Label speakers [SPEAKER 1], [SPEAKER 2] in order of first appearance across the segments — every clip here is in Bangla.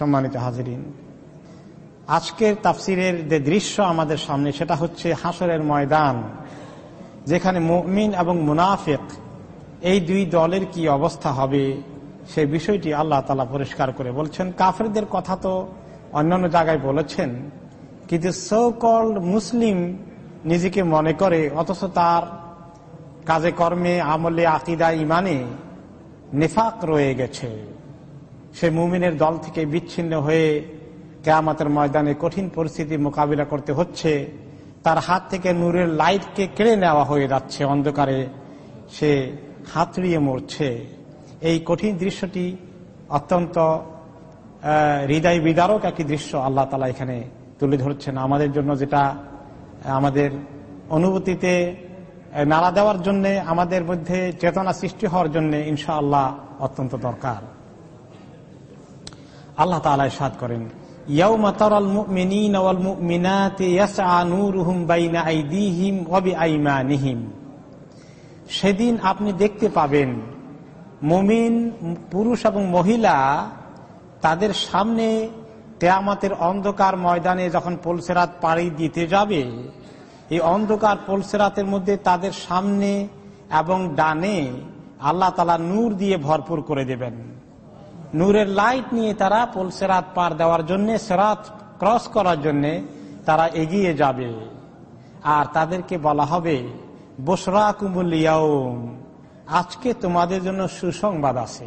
[SPEAKER 1] সম্মানিত হাজিরিন আজকের তাফসিরের যে দৃশ্য আমাদের সামনে সেটা হচ্ছে হাসরের ময়দান যেখানে মুমিন এবং মুনাফেক এই দুই দলের কি অবস্থা হবে সে বিষয়টি আল্লাহ তালা পরিষ্কার করে বলছেন কাফেরদের কথা তো অন্যান্য জায়গায় বলেছেন কিন্তু সৌকল মুসলিম নিজেকে মনে করে অথচ তার কাজে কর্মে আমলে আকিদা ইমানে নেফাক রয়ে গেছে সে মুমিনের দল থেকে বিচ্ছিন্ন হয়ে কেয়ামাতের ময়দানে কঠিন পরিস্থিতি মোকাবিলা করতে হচ্ছে তার হাত থেকে নূরের লাইটকে কেড়ে নেওয়া হয়ে যাচ্ছে অন্ধকারে সে হাতড়িয়ে মরছে এই কঠিন দৃশ্যটি অত্যন্ত হৃদয় বিদারক একটি দৃশ্য আল্লাহ তালা এখানে তুলে ধরছেন আমাদের জন্য যেটা আমাদের অনুভূতিতে নাড়া দেওয়ার জন্য আমাদের মধ্যে চেতনা সৃষ্টি হওয়ার জন্য ইনশাআল্লাহ অত্যন্ত দরকার আল্লাহ তালা সাদ করেন সেদিন আপনি দেখতে পাবেন মুমিন পুরুষ এবং মহিলা তাদের সামনে তেয়ামাতের অন্ধকার ময়দানে যখন পলসেরাত পাড়ি দিতে যাবে এই অন্ধকার পোলসেরাতের মধ্যে তাদের সামনে এবং ডানে আল্লাহ তালা নূর দিয়ে ভরপুর করে দেবেন নূরের লাইট নিয়ে তারা পোল সেরাত পার দেওয়ার জন্য সেরাত ক্রস করার জন্য তারা এগিয়ে যাবে আর তাদেরকে বলা হবে বসরা কুমুল আজকে তোমাদের জন্য সুসংবাদ আছে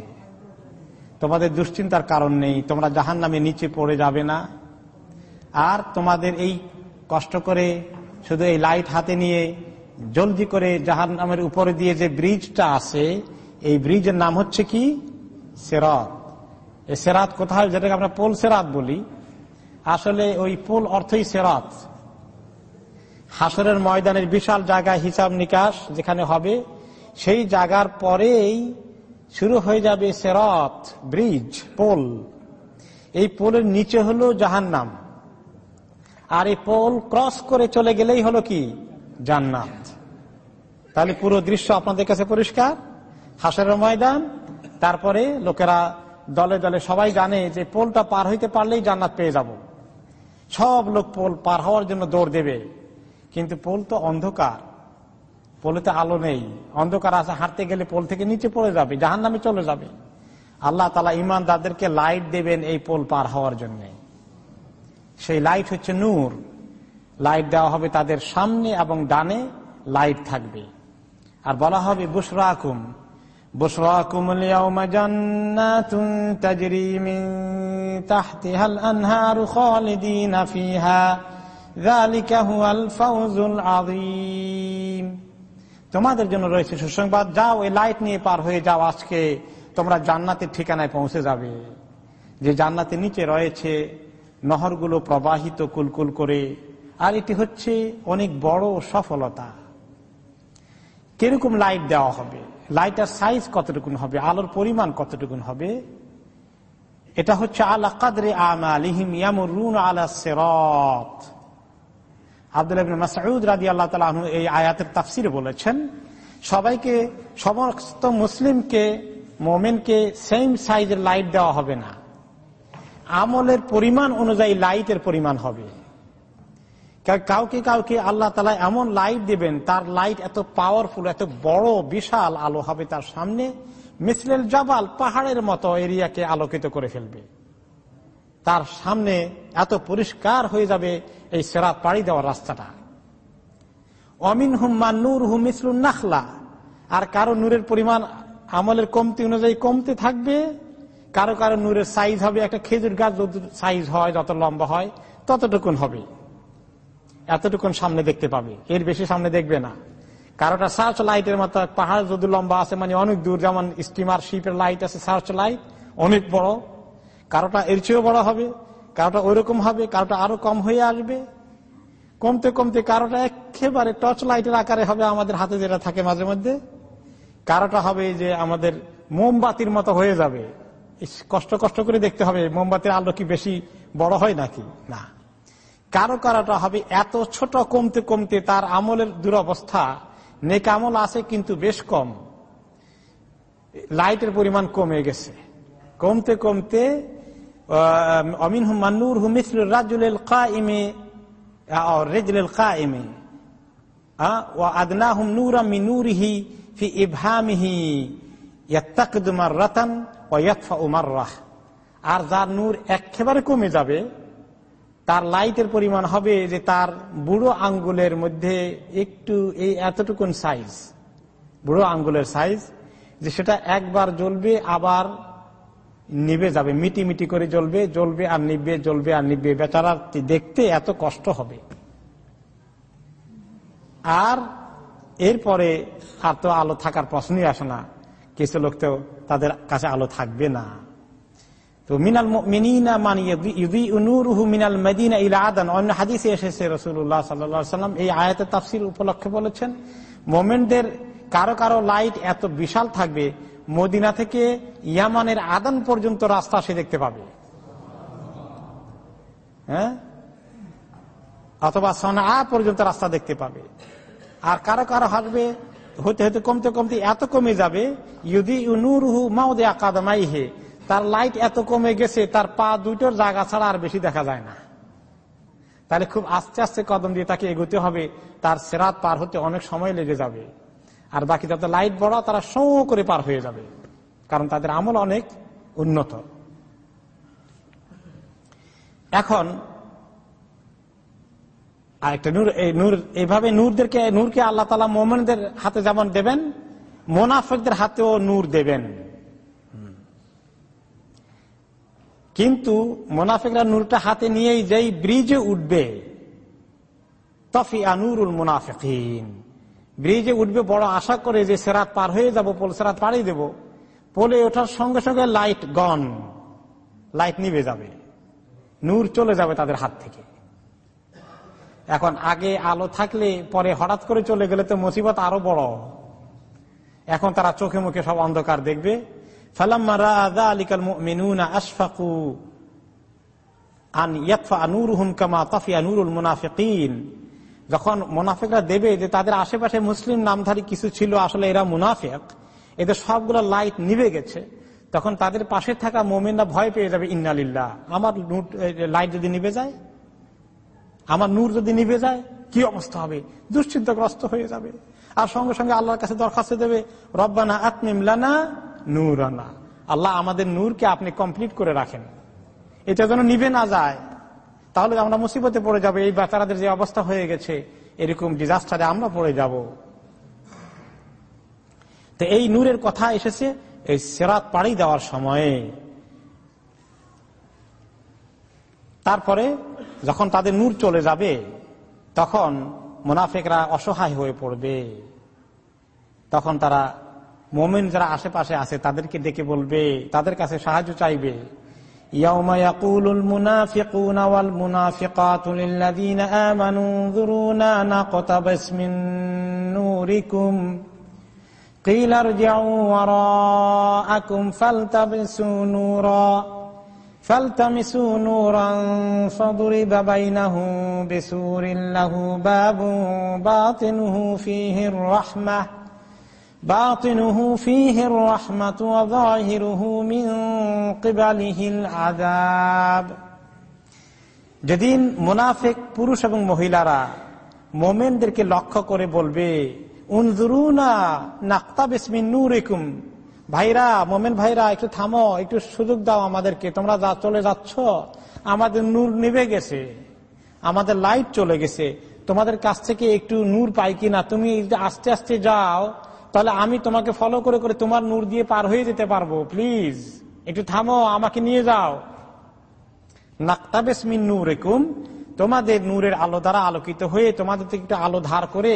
[SPEAKER 1] তোমাদের দুশ্চিন্তার কারণ নেই তোমরা জাহান নামে নিচে পড়ে যাবে না আর তোমাদের এই কষ্ট করে শুধু এই লাইট হাতে নিয়ে জলদি করে জাহান নামের উপরে দিয়ে যে ব্রিজটা আছে এই ব্রিজের নাম হচ্ছে কি সেরথ সেরাত কোথায় যেটাকে আমরা পোল সেরাত বলি আসলে ওই পোল অর্থই সেরাত হাসরের ময়দানের বিশাল জায়গা হিসাব নিকাশ যেখানে হবে সেই জায়গার পরেই শুরু হয়ে যাবে সেরাত ব্রিজ পোল এই পোলের নিচে হলো জাহান্নাম আর এই পোল ক্রস করে চলে গেলেই হলো কি জান্নাত তাহলে পুরো দৃশ্য আপনাদের কাছে পরিষ্কার হাসরের ময়দান তারপরে লোকেরা দলে দলে সবাই জানে যে পোলটা পার হইতে পারলেই জান্নাত পেয়ে যাব সব লোক পোল পার হওয়ার জন্য দৌড় দেবে কিন্তু পোল তো অন্ধকার পোলেতে আলো নেই অন্ধকার আছে হাঁটতে গেলে পোল থেকে নিচে পড়ে যাবে জাহান নামে চলে যাবে আল্লাহ তালা ইমান দাদেরকে লাইট দেবেন এই পোল পার হওয়ার জন্য সেই লাইট হচ্ছে নূর লাইট দেওয়া হবে তাদের সামনে এবং ডানে লাইট থাকবে আর বলা হবে বুসরা بشراكم اليوم جنات تجري من تحتها الأنهار خالدين فيها ذلك هو الفوز العظيم তোমাদের জন্য রয়েছে সুসংবাদ যাও এই লাইট নিয়ে পার হয়ে যাও আজকে তোমরা জান্নাতের ঠিকানায় পৌঁছে যাবে যে জান্নাতের নিচে রয়েছে নহরগুলো প্রবাহিত কুলকুল করে আর এটি হচ্ছে অনেক বড় সফলতা কিরকম লাইট দেওয়া হবে লাইটার সাইজ কতটুকুন হবে আলোর পরিমাণ কতটুকুন হবে এটা হচ্ছে আলা কাদরে আমালিহিম ইয়ামরুন আলা সেরত আব্দুল মাসউদ রাজি আল্লাহ তালা এই আয়াতের তাফসির বলেছেন সবাইকে সমস্ত মুসলিমকে মোমেনকে সেম সাইজের লাইট দেওয়া হবে না আমলের পরিমাণ অনুযায়ী লাইটের পরিমাণ হবে কাউকে কাউকে আল্লাহ তালা এমন লাইট দিবেন তার লাইট এত পাওয়ারফুল এত বড় বিশাল আলো হবে তার সামনে মিসলেল জবাল পাহাড়ের মতো এরিয়াকে আলোকিত করে ফেলবে তার সামনে এত পরিষ্কার হয়ে যাবে এই সেরা পাড়ি দেওয়ার রাস্তাটা অমিন হুম্মা নূর হুম মিসরুন নাখলা আর কারো নূরের পরিমাণ আমলের কমতি অনুযায়ী কমতে থাকবে কারো কারো নূরের সাইজ হবে একটা খেজুর গাছ যত সাইজ হয় যত লম্বা হয় ততটুকুন হবে এতটুকুন সামনে দেখতে পাবে এর বেশি সামনে দেখবে না কারোটা সার্চ লাইটের মতো পাহাড় যদি লম্বা আছে মানে অনেক দূর যেমন স্টিমার শিপের লাইট আছে সার্চ লাইট অনেক বড় কারোটা এর চেয়েও বড় হবে কারোটা ওইরকম হবে কারোটা আরো কম হয়ে আসবে কমতে কমতে কারোটা একেবারে টর্চ লাইটের আকারে হবে আমাদের হাতে যেটা থাকে মাঝে মধ্যে কারোটা হবে যে আমাদের মোমবাতির মতো হয়ে যাবে কষ্ট কষ্ট করে দেখতে হবে মোমবাতির আলো কি বেশি বড় হয় নাকি না কারো কারোটা হবে এত ছোট কমতে কমতে তার আমলের দুরবস্থা নেক আমল আছে কিন্তু বেশ কম লাইটের পরিমাণ কমে গেছে কমতে কমতে অমিন হুমান্নুর হুমিসুল রাজুল কা ইমে রেজুল কা ইমে আদনা হুম নুর আমি নূরহি ফি ইভামিহি ইয়াত্তাকদুমার রতন ও ইয়াতফা উমার রাহ আর যার নূর একেবারে কমে যাবে তার লাইটের পরিমাণ হবে যে তার বুড়ো আঙ্গুলের মধ্যে একটু এই এতটুকুন সাইজ বুড়ো আঙ্গুলের সাইজ যে সেটা একবার জ্বলবে আবার নিবে যাবে মিটি মিটি করে জ্বলবে জ্বলবে আর নিবে জ্বলবে আর নিবে বেচারা দেখতে এত কষ্ট হবে আর এরপরে আর তো আলো থাকার প্রশ্নই আসে না কিছু লোক তো তাদের কাছে আলো থাকবে না তো মিনাল মিনা মান ইউনুরুহু মিনাল মদিনা ইলা আদান অন্য হাদিসে এসেছে রসুল্লাহ সাল্লাম এই আয়াতের তাফসির উপলক্ষে বলেছেন মোমেনদের কারো কারো লাইট এত বিশাল থাকবে মদিনা থেকে ইয়ামানের আদান পর্যন্ত রাস্তা সে দেখতে পাবে হ্যাঁ অথবা সনা পর্যন্ত রাস্তা দেখতে পাবে আর কারো কারো হাঁটবে হতে হতে কমতে কমতে এত কমে যাবে ইউদি ইউনুরহু মাউদে মাই হে তার লাইট এত কমে গেছে তার পা দুটোর জায়গা ছাড়া আর বেশি দেখা যায় না তাহলে খুব আস্তে আস্তে কদম দিয়ে তাকে এগোতে হবে তার সেরাত পার হতে অনেক সময় লেগে যাবে আর বাকি যত লাইট বড় তারা সৌ করে পার হয়ে যাবে কারণ তাদের আমল অনেক উন্নত এখন আরেকটা নূর এই নূর এইভাবে নূরদেরকে নূরকে আল্লাহ তালা মোমেনদের হাতে যেমন দেবেন মোনাফেকদের হাতেও নূর দেবেন কিন্তু মোনাফিকরা নূরটা হাতে নিয়েই যেই ব্রিজে উঠবে তফি আনুরুল মোনাফিকিন ব্রিজে উঠবে বড় আশা করে যে সেরাত পার হয়ে যাবো পোল সেরাত পাড়ি দেব পোলে ওঠার সঙ্গে সঙ্গে লাইট গন লাইট নিবে যাবে নূর চলে যাবে তাদের হাত থেকে এখন আগে আলো থাকলে পরে হঠাৎ করে চলে গেলে তো মুসিবত আরো বড় এখন তারা চোখে মুখে সব অন্ধকার দেখবে ফালাম্মা রাজা আলিকাল মিনুনা আশফাকু আন ইয়াকফা আনুর হুম কামা তাফি আনুরুল মুনাফিকিন যখন মোনাফেকরা দেবে যে তাদের আশেপাশে মুসলিম নামধারী কিছু ছিল আসলে এরা মুনাফেক এদের সবগুলো লাইট নিভে গেছে তখন তাদের পাশে থাকা মোমেনরা ভয় পেয়ে যাবে ইন্নালিল্লাহ আমার লাইট যদি নিভে যায় আমার নূর যদি নিভে যায় কি অবস্থা হবে দুশ্চিন্তাগ্রস্ত হয়ে যাবে আর সঙ্গে সঙ্গে আল্লাহর কাছে দরখাস্ত দেবে রব্বানা আত্মিমলানা নূর আনা আল্লাহ আমাদের নূরকে আপনি কমপ্লিট করে রাখেন এটা যেন নিবে না যায় তাহলে আমরা মুসিবতে পড়ে যাবো এই বেচারাদের যে অবস্থা হয়ে গেছে এরকম ডিজাস্টারে আমরা পড়ে যাব তো এই নূরের কথা এসেছে এই সেরাত পাড়ি দেওয়ার সময়ে তারপরে যখন তাদের নূর চলে যাবে তখন মোনাফেকরা অসহায় হয়ে পড়বে তখন তারা মোমেন যারা আশেপাশে আছে তাদেরকে ডেকে বলবে তাদের কাছে সাহায্য চাইবে يوم يقول المنافقون والمنافقات للذين آمنوا انظرونا نقتبس من نوركم قيل ارجعوا وراءكم فالتمسوا نورا فضرب بينهم بسور له باب باطنه فيه الرحمه باطنه فيه الرحمة وظاهره من قبله العذاب যেদিন মুনাফেক পুরুষ এবং মহিলারা মোমেনদেরকে লক্ষ্য করে বলবে ভাইরা মোমেন ভাইরা একটু থামো একটু সুযোগ দাও আমাদেরকে তোমরা যা চলে যাচ্ছ আমাদের নূর নিবে গেছে আমাদের লাইট চলে গেছে তোমাদের কাছ থেকে একটু নূর পাই কিনা তুমি আস্তে আস্তে যাও তাহলে আমি তোমাকে ফলো করে করে তোমার নূর দিয়ে পার হয়ে যেতে পারবো প্লিজ একটু থামো আমাকে নিয়ে যাও নাক্তাবেসমিন নূর একুম তোমাদের নূরের আলো দ্বারা আলোকিত হয়ে তোমাদের থেকে একটু আলো ধার করে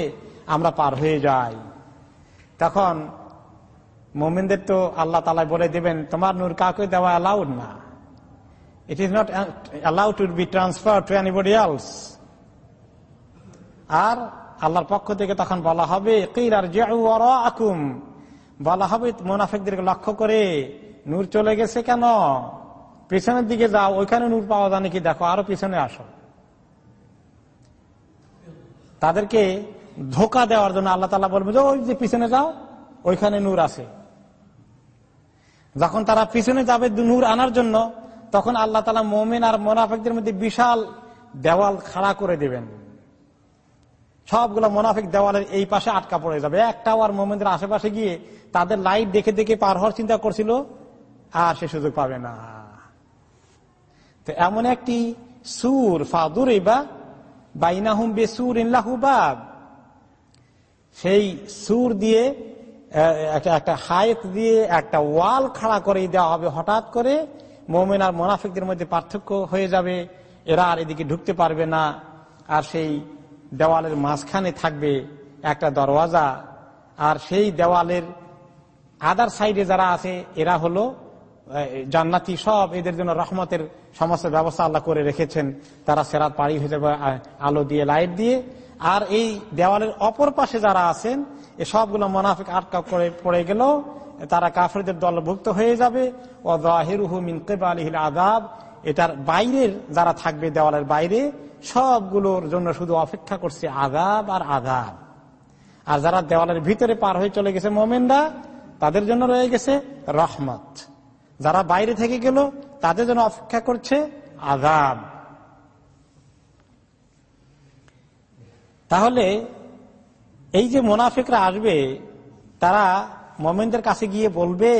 [SPEAKER 1] আমরা পার হয়ে যাই তখন মোমিনদের তো আল্লাহ তালায় বলে দেবেন তোমার নূর কাউকে দেওয়া অ্যালাউড না it is not allowed to be transfer to anybody else আর আল্লাহর পক্ষ থেকে তখন বলা হবে আকুম বলা হবে মোনাফেকদেরকে লক্ষ্য করে নূর চলে গেছে কেন পিছনের দিকে যাও ওইখানে নূর পাওয়া যায় নাকি দেখো আরো পিছনে আসো তাদেরকে ধোকা দেওয়ার জন্য আল্লাহ তালা বলবে যে ওই যে পিছনে যাও ওইখানে নূর আছে যখন তারা পিছনে যাবে নূর আনার জন্য তখন আল্লাহ তালা মোমেন আর মোনাফেকদের মধ্যে বিশাল দেওয়াল খাড়া করে দেবেন সবগুলো মোনাফিক দেওয়ালের এই পাশে আটকা পড়ে যাবে একটা আর মোমেন্দ্রের আশেপাশে গিয়ে তাদের লাইট দেখে দেখে পার হওয়ার চিন্তা করছিল আর সে সুযোগ পাবে না তো এমন একটি সুর ফাদুর বা বাইনাহুম বে সুর ইনলাহুবাব সেই সুর দিয়ে একটা হায়েত দিয়ে একটা ওয়াল খাড়া করে দেওয়া হবে হঠাৎ করে মোমেন আর মোনাফিকদের মধ্যে পার্থক্য হয়ে যাবে এরা আর এদিকে ঢুকতে পারবে না আর সেই দেওয়ালের মাঝখানে থাকবে একটা দরওয়াজা আর সেই দেওয়ালের আদার সাইডে যারা আছে এরা হলো জান্নাতি সব এদের জন্য রহমতের সমস্ত ব্যবস্থা আল্লাহ করে রেখেছেন তারা সেরাত পাড়ি হয়ে যাবে আলো দিয়ে লাইট দিয়ে আর এই দেওয়ালের অপর পাশে যারা আছেন এ সবগুলো মোনাফিক আটকা করে পড়ে গেল তারা কাফেরদের দলভুক্ত হয়ে যাবে ও জাহিরুহু মিনকেবা আলহিল আদাব এটার বাইরের যারা থাকবে দেওয়ালের বাইরে সবগুলোর জন্য শুধু অপেক্ষা করছে আগাব আর আগাব আর যারা দেওয়ালের ভিতরে পার হয়ে চলে গেছে মোমেনরা তাদের জন্য রয়ে গেছে রহমত যারা বাইরে থেকে গেল তাদের জন্য অপেক্ষা করছে আগাব তাহলে এই যে মোনাফিকরা আসবে তারা মোমেনদের কাছে গিয়ে বলবে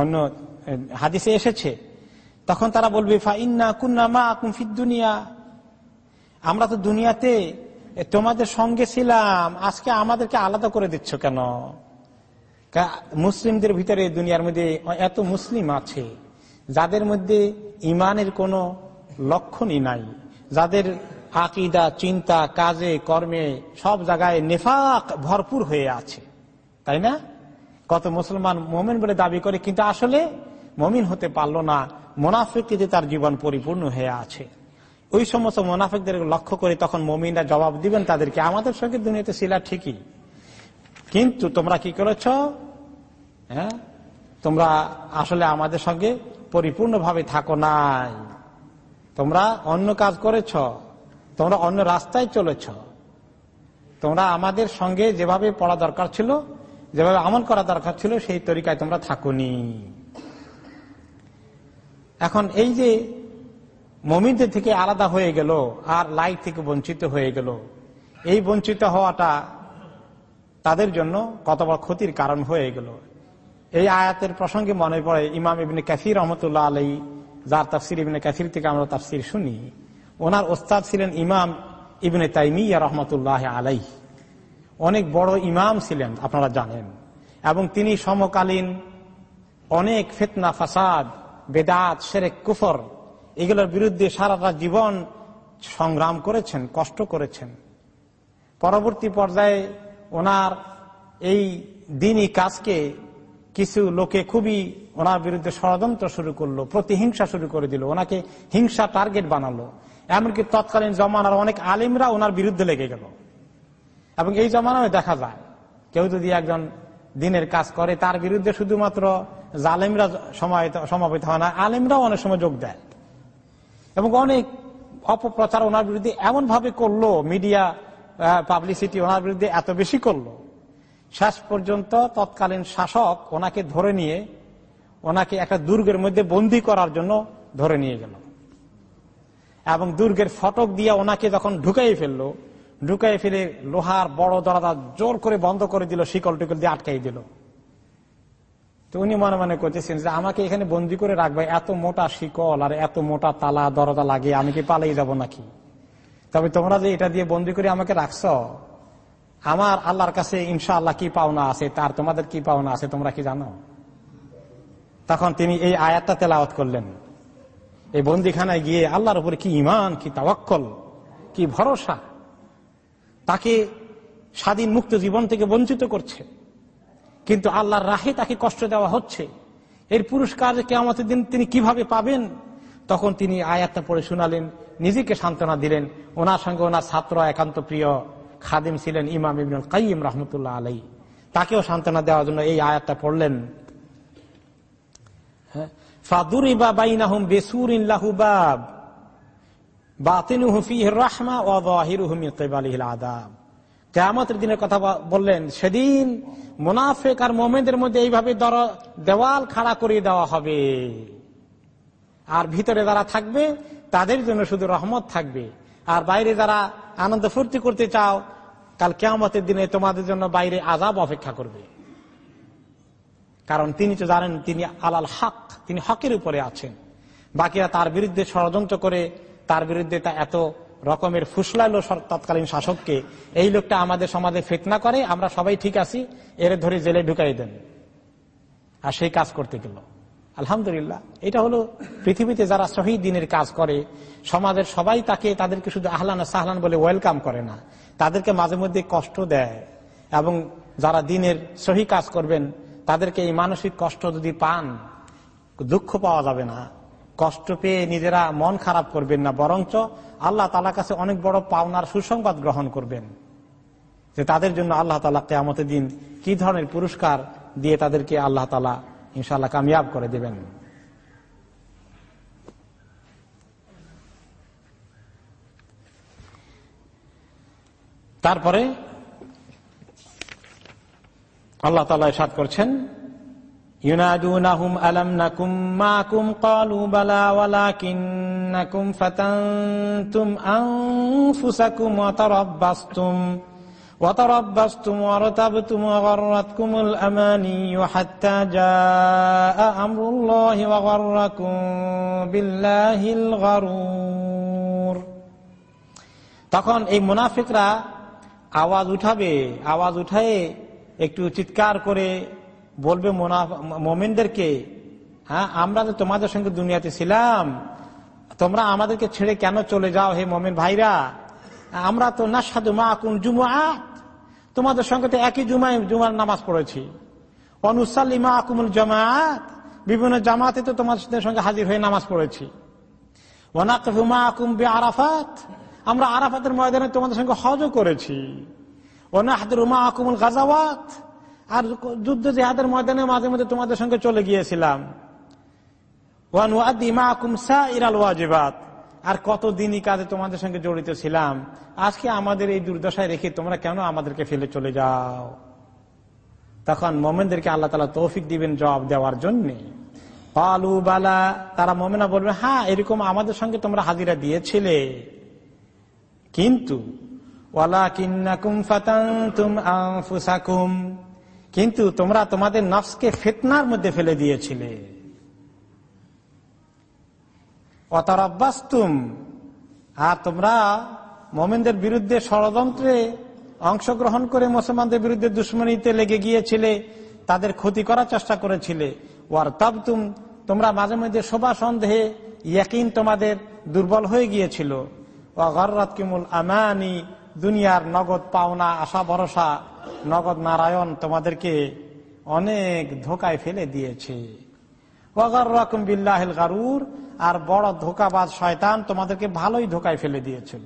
[SPEAKER 1] অন্য হাদিসে এসেছে তখন তারা বলবে ফাইন্না কুন্না মা আকুম দুনিয়া আমরা তো দুনিয়াতে তোমাদের সঙ্গে ছিলাম আজকে আমাদেরকে আলাদা করে দিচ্ছ কেন মুসলিমদের ভিতরে দুনিয়ার মধ্যে এত মুসলিম আছে যাদের মধ্যে ইমানের কোনো লক্ষণই নাই যাদের আকিদা চিন্তা কাজে কর্মে সব জায়গায় নেফাক ভরপুর হয়ে আছে তাই না কত মুসলমান মোমেন বলে দাবি করে কিন্তু আসলে মমিন হতে পারলো না মোনাফিক তার জীবন পরিপূর্ণ হয়ে আছে ওই সমস্ত মোনাফিকদের লক্ষ্য করে তখন মমিনরা জবাব দিবেন তাদেরকে আমাদের সঙ্গে দুনিয়াতে শিলা ঠিকই কিন্তু তোমরা কি করেছ হ্যাঁ তোমরা আসলে আমাদের সঙ্গে পরিপূর্ণভাবে থাকো নাই তোমরা অন্য কাজ করেছ তোমরা অন্য রাস্তায় চলেছ তোমরা আমাদের সঙ্গে যেভাবে পড়া দরকার ছিল যেভাবে আমল করা দরকার ছিল সেই তরিকায় তোমরা থাকুনি এখন এই যে মমিনদের থেকে আলাদা হয়ে গেল আর লাইট থেকে বঞ্চিত হয়ে গেল এই বঞ্চিত হওয়াটা তাদের জন্য কত বড় ক্ষতির কারণ হয়ে গেল এই আয়াতের প্রসঙ্গে মনে পড়ে ইমাম ইবনে ক্যাফির রহমতুল্লাহ আলাই যার তাফসির ইবনে ক্যাফির থেকে আমরা তাফসির শুনি ওনার ওস্তাদ ছিলেন ইমাম ইবনে তাইমিয়া রহমতুল্লাহ আলাই অনেক বড় ইমাম ছিলেন আপনারা জানেন এবং তিনি সমকালীন অনেক ফেতনা ফাসাদ বেদাত সেরেক কুফর এগুলোর বিরুদ্ধে সারাটা জীবন সংগ্রাম করেছেন কষ্ট করেছেন পরবর্তী পর্যায়ে ওনার এই দিনই কাজকে কিছু লোকে খুবই ওনার বিরুদ্ধে ষড়যন্ত্র শুরু করলো প্রতিহিংসা শুরু করে দিল ওনাকে হিংসা টার্গেট বানালো এমনকি তৎকালীন জমানার অনেক আলিমরা ওনার বিরুদ্ধে লেগে গেল এবং এই জমানায় দেখা যায় কেউ যদি একজন দিনের কাজ করে তার বিরুদ্ধে শুধুমাত্র জালেমরা সমাবেত হয় না আলেমরাও অনেক সময় যোগ দেয় এবং অনেক অপপ্রচার ওনার বিরুদ্ধে এমন ভাবে করলো মিডিয়া পাবলিসিটি ওনার বিরুদ্ধে এত বেশি করলো শেষ পর্যন্ত তৎকালীন শাসক ওনাকে ধরে নিয়ে ওনাকে একটা দুর্গের মধ্যে বন্দি করার জন্য ধরে নিয়ে গেল এবং দুর্গের ফটক দিয়ে ওনাকে যখন ঢুকাই ফেললো ঢুকাই ফেলে লোহার বড় দরাদা জোর করে বন্ধ করে দিল শিকল টিকল দিয়ে আটকাই দিল তো উনি মনে মনে করতেছেন যে আমাকে এখানে বন্দি করে রাখবে এত মোটা শিকল আর এত মোটা তালা দরজা লাগে আমি কি পালিয়ে যাব নাকি তবে তোমরা যে এটা দিয়ে বন্দি করে আমাকে রাখছ আমার আল্লাহর কাছে ইনশা আল্লাহ কি পাওনা আছে তার তোমাদের কি পাওনা আছে তোমরা কি জানো তখন তিনি এই আয়াতটা তেলাওয়াত করলেন এই বন্দিখানায় গিয়ে আল্লাহর উপরে কি ইমান কি তাওয়াক্কল কি ভরসা তাকে স্বাধীন মুক্ত জীবন থেকে বঞ্চিত করছে কিন্তু আল্লাহর রাহে তাকে কষ্ট দেওয়া হচ্ছে এর পুরস্কার কেমতের দিন তিনি কিভাবে পাবেন তখন তিনি আয়াতটা পড়ে শোনালেন নিজেকে সান্ত্বনা দিলেন ওনার সঙ্গে ওনার ছাত্র একান্ত প্রিয় খাদিম ছিলেন ইমাম ইবনুল কাইম রহমতুল্লাহ আলাই তাকেও সান্ত্বনা দেওয়ার জন্য এই আয়াতটা পড়লেন হ্যাঁ? বাতিনুহু ফিহির রাহমা ওয়া যাহিরুহু মিন কিবালিহিল কেয়ামতের দিনের কথা বললেন সেদিন মুনাফেক আর মোমেনদের মধ্যে এইভাবে দেওয়াল খাড়া করিয়ে দেওয়া হবে আর ভিতরে যারা থাকবে তাদের জন্য শুধু রহমত থাকবে আর বাইরে যারা আনন্দ ফুর্তি করতে চাও কাল কেয়ামতের দিনে তোমাদের জন্য বাইরে আজাব অপেক্ষা করবে কারণ তিনি তো জানেন তিনি আলাল হক তিনি হকের উপরে আছেন বাকিরা তার বিরুদ্ধে ষড়যন্ত্র করে তার বিরুদ্ধে তা এত রকমের ফুসলাইল তৎকালীন শাসককে এই লোকটা আমাদের সমাজে ফেতনা করে আমরা সবাই ঠিক আছি এর ধরে জেলে ঢুকাই দেন আর সেই কাজ করতে গেল আলহামদুলিল্লাহ এটা হলো পৃথিবীতে যারা শহীদ দিনের কাজ করে সমাজের সবাই তাকে তাদেরকে শুধু আহলান সাহলান বলে ওয়েলকাম করে না তাদেরকে মাঝে মধ্যে কষ্ট দেয় এবং যারা দিনের সহি কাজ করবেন তাদেরকে এই মানসিক কষ্ট যদি পান দুঃখ পাওয়া যাবে না কষ্ট পেয়ে নিজেরা মন খারাপ করবেন না বরঞ্চ আল্লাহ তালা কাছে অনেক বড় পাওনার সুসংবাদ গ্রহণ করবেন যে তাদের জন্য আল্লাহ তালা কেয়ামত দিন কি ধরনের পুরস্কার দিয়ে তাদেরকে আল্লাহ তালা ইনশাল্লাহ কামিয়াব করে দেবেন তারপরে আল্লাহ তালা সাত করছেন ইউনাদুনাহুম আলাম নাকুম মাকুম ক্বালু বালা ওয়ালাকিন্নাকুম ফাতানতুম আনফুসাকুম ওয়া তারাব্বাসতুম ওয়া তারাব্বাসতুম ওয়া রাতাবতুম ওয়া গাররাতকুমুল আমানিয়ু হাত্তা জাআ আমরুল্লাহি তখন এই মুনাফিকরা আওয়াজ উঠাবে আওয়াজ উঠায়ে একটু চিৎকার করে বলবে মোমেনদেরকে হ্যাঁ আমরা তো তোমাদের সঙ্গে দুনিয়াতে ছিলাম তোমরা আমাদেরকে ছেড়ে কেন চলে যাও হে মমিন ভাইরা আমরা তো না সাধু মা কোন জুমা তোমাদের সঙ্গে তো একই জুমায় জুমার নামাজ পড়েছি অনুসালিমা আকুমুল জামাত বিভিন্ন জামাতে তো তোমাদের সঙ্গে হাজির হয়ে নামাজ পড়েছি ওনাকুমা আকুম বে আরাফাত আমরা আরাফাতের ময়দানে তোমাদের সঙ্গে হজও করেছি ওনাহাদুমা আকুমুল গাজাওয়াত আর যুদ্ধ জেহাদের ময়দানে মাঝে মাঝে তোমাদের সঙ্গে চলে গিয়েছিলাম আর কত দিনই কাজে তোমাদের সঙ্গে জড়িত ছিলাম আজকে আমাদের এই দুর্দশায় রেখে তোমরা কেন আমাদেরকে ফেলে চলে যাও তখন মোমেনদেরকে আল্লাহ তালা তৌফিক দিবেন জবাব দেওয়ার জন্য পালু বালা তারা মোমেনা বলবে হ্যাঁ এরকম আমাদের সঙ্গে তোমরা হাজিরা দিয়েছিলে কিন্তু ওয়ালা কিন্নাকুম ফাতান আফুসাকুম কিন্তু তোমরা তোমাদের নফসকে ফেতনার মধ্যে ফেলে দিয়েছিলে অতারব্বাস্তুম আর তোমরা মোমেনদের বিরুদ্ধে ষড়যন্ত্রে অংশগ্রহণ করে মুসলমানদের বিরুদ্ধে দুশ্মনীতে লেগে গিয়েছিলে তাদের ক্ষতি করার চেষ্টা করেছিলে ওয়ার তুম তোমরা মাঝে মধ্যে শোভা সন্দেহে ইয়াকিন তোমাদের দুর্বল হয়ে গিয়েছিল ও গর্রাত কিমুল আমানি দুনিয়ার নগদ পাওনা আশা ভরসা নগদ নারায়ণ তোমাদেরকে অনেক ধোকায় ফেলে দিয়েছে গারুর আর বড় ধোকাবাদ শয়তান তোমাদেরকে ভালোই ধোকায় ফেলে দিয়েছিল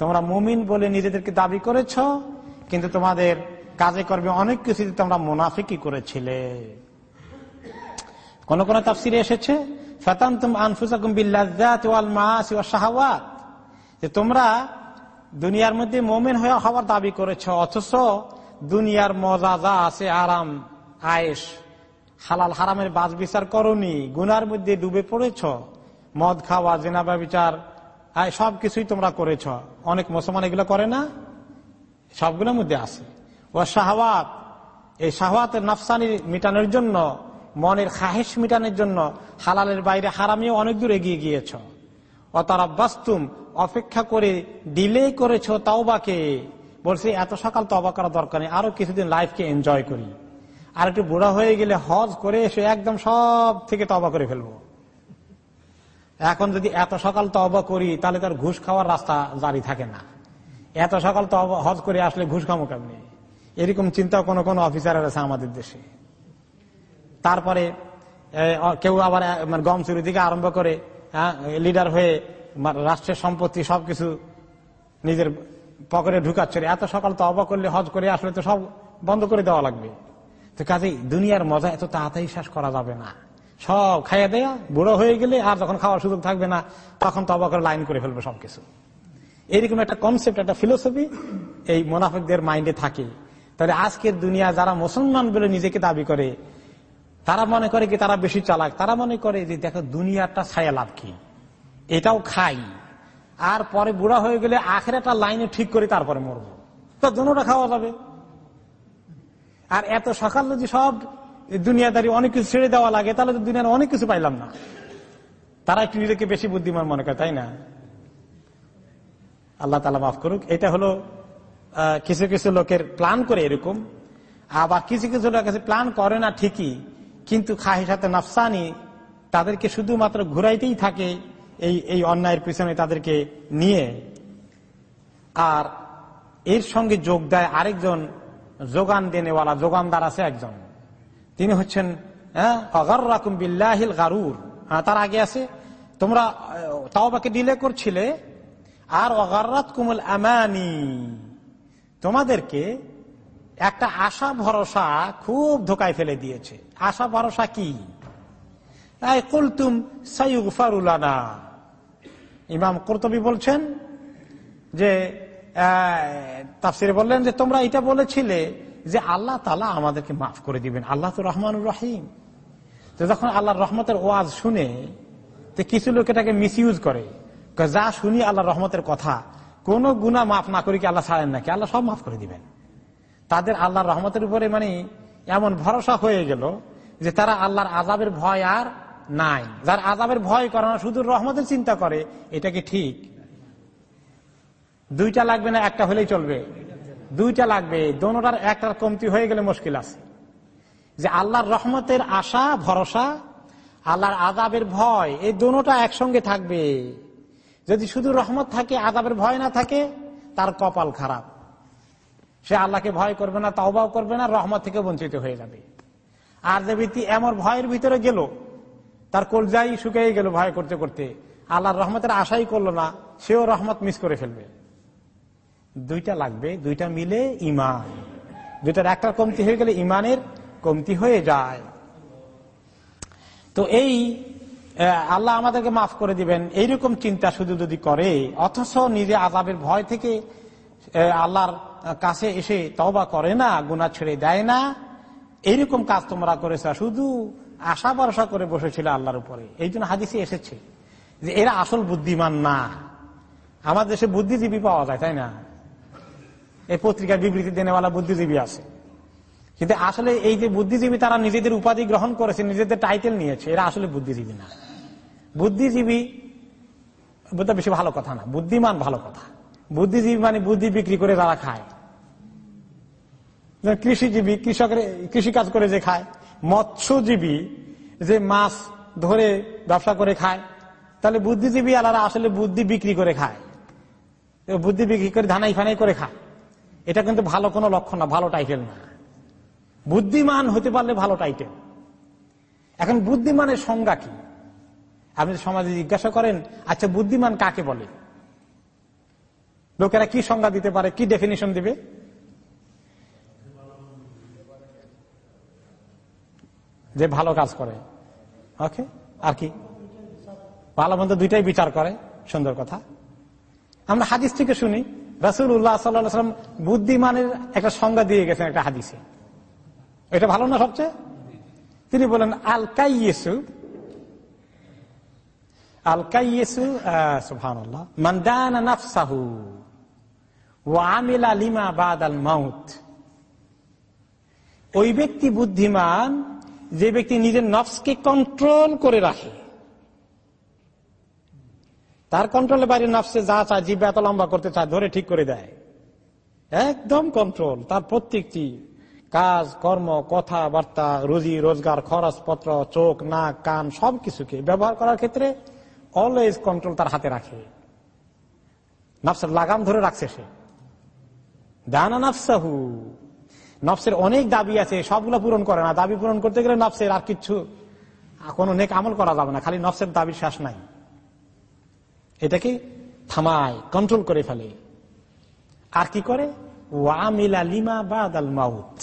[SPEAKER 1] তোমরা মুমিন বলে নিজেদেরকে দাবি করেছ কিন্তু তোমাদের কাজে কর্মে অনেক কিছু তোমরা মুনাফিকি করেছিলে কোন কোন তাফসিরে এসেছে তোমরা দুনিয়ার মধ্যে মোমেন হয়ে হওয়ার দাবি করেছ অথচ দুনিয়ার মজা যা আছে আরাম আয়েস হালাল হারামের বাজ বিচার করনি গুনার মধ্যে ডুবে পড়েছ মদ খাওয়া জেনাবা বিচার সব কিছুই তোমরা করেছ অনেক মুসলমান এগুলো করে না সবগুলোর মধ্যে আছে ও শাহওয়াত এই শাহওয়াতের নাফসানি মিটানোর জন্য মনের খাহেস মিটানোর জন্য হালালের বাইরে হারামিও অনেক দূর এগিয়ে গিয়েছ তারা বাস্তুম অপেক্ষা করে ডিলে করেছ তাও বাকে বলছি এত সকাল তবা করা দরকার নেই আরো কিছুদিন লাইফকে এনজয় করি আর একটু বুড়া হয়ে গেলে হজ করে এসে একদম সব থেকে তবা করে ফেলবো এখন যদি এত সকাল তবা করি তাহলে তার ঘুষ খাওয়ার রাস্তা জারি থাকে না এত সকাল তো হজ করে আসলে ঘুষ খামো কেমনি এরকম চিন্তা কোনো কোনো অফিসার আছে আমাদের দেশে তারপরে কেউ আবার মানে গম চুরি থেকে আরম্ভ করে লিডার হ্যাঁ, হয়ে রাষ্ট্রের সম্পত্তি সবকিছু নিজের পকেটে ঢুকাচ্ছে এত সকাল তো অবাক করলে হজ করে আসলে তো সব বন্ধ করে দেওয়া লাগবে তো কাজেই দুনিয়ার মজা এত তাড়াতাড়ি শেষ করা যাবে না সব খাইয়া দেয়া বুড়ো হয়ে গেলে আর যখন খাওয়ার সুযোগ থাকবে না তখন তবা করে লাইন করে ফেলবে সবকিছু এইরকম একটা কনসেপ্ট একটা ফিলোসফি এই মোনাফিকদের মাইন্ডে থাকে তাহলে আজকের দুনিয়া যারা মুসলমান বলে নিজেকে দাবি করে তারা মনে করে কি তারা বেশি চালাক তারা মনে করে যে দেখো দুনিয়াটা ছায়া লাভ কি এটাও খাই আর পরে বুড়া হয়ে গেলে আখের একটা লাইনে ঠিক করে তারপরে মরবো তো দুটা খাওয়া যাবে আর এত সকাল যদি সব দুনিয়াদারি অনেক কিছু ছেড়ে দেওয়া লাগে তাহলে তো দুনিয়ার অনেক কিছু পাইলাম না তারা একটু নিজেকে বেশি বুদ্ধিমান মনে করে তাই না আল্লাহ তালা মাফ করুক এটা হলো কিছু কিছু লোকের প্ল্যান করে এরকম আবার কিছু কিছু লোক আছে প্ল্যান করে না ঠিকই কিন্তু সাথে নাফসানি তাদেরকে শুধুমাত্র ঘুরাইতেই থাকে এই এই অন্যায়ের পিছনে তাদেরকে নিয়ে আর এর সঙ্গে যোগ দেয় আরেকজন যোগান দেনেওয়ালা যোগানদার আছে একজন তিনি হচ্ছেন হ্যাঁ, বিল্লাহিল গারুর হ্যাঁ, তার আগে আছে তোমরা তাওবাকে ডিলে করছিলে আর অগাররাত কুমুল আমানি তোমাদেরকে একটা আশা ভরসা খুব ধোকায় ফেলে দিয়েছে আশা ভরসা কি কুলতুম ইমাম কর্তবী বলছেন যে তাফসিরে বললেন যে তোমরা এটা বলেছিলে যে আল্লাহ তালা আমাদেরকে মাফ করে দিবেন আল্লাহ তো রহমানুর রহিম তো যখন আল্লাহ রহমতের ওয়াজ শুনে তো কিছু লোক এটাকে মিস করে যা শুনি আল্লাহ রহমতের কথা কোন গুণা মাফ না করি কি আল্লাহ ছাড়েন নাকি আল্লাহ সব মাফ করে দিবেন তাদের আল্লাহর রহমতের উপরে মানে এমন ভরসা হয়ে গেল যে তারা আল্লাহর আজাবের ভয় আর নাই যার আজাবের ভয় করে না শুধু রহমতের চিন্তা করে এটা কি ঠিক দুইটা লাগবে না একটা হলেই চলবে দুইটা লাগবে দোনোটার একটার কমতি হয়ে গেলে মুশকিল আছে যে আল্লাহর রহমতের আশা ভরসা আল্লাহর আজাবের ভয় এই দোনোটা একসঙ্গে থাকবে যদি শুধু রহমত থাকে আজাবের ভয় না থাকে তার কপাল খারাপ সে আল্লাহকে ভয় করবে না তাওবাও করবে না রহমত থেকে বঞ্চিত হয়ে যাবে আর যে ব্যক্তি এমন ভয়ের ভিতরে গেল তার কলজাই শুকিয়ে গেল ভয় করতে করতে আল্লাহর রহমতের আশাই করলো না সেও রহমত মিস করে ফেলবে দুইটা লাগবে দুইটা মিলে ইমান দুইটার একটা কমতি হয়ে গেলে ইমানের কমতি হয়ে যায় তো এই আল্লাহ আমাদেরকে মাফ করে দিবেন এইরকম চিন্তা শুধু যদি করে অথচ নিজে আজাবের ভয় থেকে আল্লাহর কাছে এসে তবা করে না গুণা ছেড়ে দেয় না এইরকম কাজ তোমরা করেছ শুধু আশা ভরসা করে বসেছিল আল্লাহর উপরে এই জন্য হাদিসে এসেছে যে এরা আসল বুদ্ধিমান না আমাদের দেশে বুদ্ধিজীবী পাওয়া যায় তাই না এই পত্রিকা বিবৃতি দেনেওয়ালা বুদ্ধিজীবী আছে কিন্তু আসলে এই যে বুদ্ধিজীবী তারা নিজেদের উপাধি গ্রহণ করেছে নিজেদের টাইটেল নিয়েছে এরা আসলে বুদ্ধিজীবী না বুদ্ধিজীবী বোধহয় বেশি ভালো কথা না বুদ্ধিমান ভালো কথা বুদ্ধিজীবী মানে বুদ্ধি বিক্রি করে তারা খায় কৃষিজীবী কৃষকের কৃষি কাজ করে যে খায় মৎস্যজীবী যে মাছ ধরে ব্যবসা করে খায় তাহলে বুদ্ধিজীবী আলারা আসলে বুদ্ধি বিক্রি করে খায় বুদ্ধি বিক্রি করে ধানাই ফানাই করে খায় এটা কিন্তু ভালো কোনো লক্ষণ না ভালো টাইটেল না বুদ্ধিমান হতে পারলে ভালো টাইটেল এখন বুদ্ধিমানের সংজ্ঞা কি আপনি সমাজে জিজ্ঞাসা করেন আচ্ছা বুদ্ধিমান কাকে বলে লোকেরা কি সংজ্ঞা দিতে পারে কি ডেফিনেশন দিবে যে ভালো কাজ করে ওকে আর কি ভালো মন্দ দুইটাই বিচার করে সুন্দর কথা আমরা হাদিস থেকে শুনি রাসুল উল্লাহ সাল্লাম বুদ্ধিমানের একটা সংজ্ঞা দিয়ে গেছেন একটা হাদিসে এটা ভালো না সবচেয়ে তিনি বলেন আল কাইয়েসু আল কাইয়েসু সুহান ও আমিলা লিমা বাদ আল মাউথ ওই ব্যক্তি বুদ্ধিমান যে ব্যক্তি নিজের নফসকে কন্ট্রোল করে রাখে তার কন্ট্রোলে বাইরে নফসে যা চায় জীব এত লম্বা করতে চায় ধরে ঠিক করে দেয় একদম কন্ট্রোল তার প্রত্যেকটি কাজ কর্ম কথাবার্তা রুজি রোজগার খরচপত্র চোখ নাক কান সব কিছুকে ব্যবহার করার ক্ষেত্রে অলওয়েজ কন্ট্রোল তার হাতে রাখে নফসের লাগাম ধরে রাখছে সে দানা নফসাহু নফসের অনেক দাবি আছে সবগুলো পূরণ করে না দাবি পূরণ করতে গেলে নফসের আর কিছু কোন অনেক আমল করা যাবে না খালি নফসের দাবির শ্বাস নাই এটাকে থামায় কন্ট্রোল করে ফেলে আর কি করে ওয়ামিলা লিমা বাদাল মাউত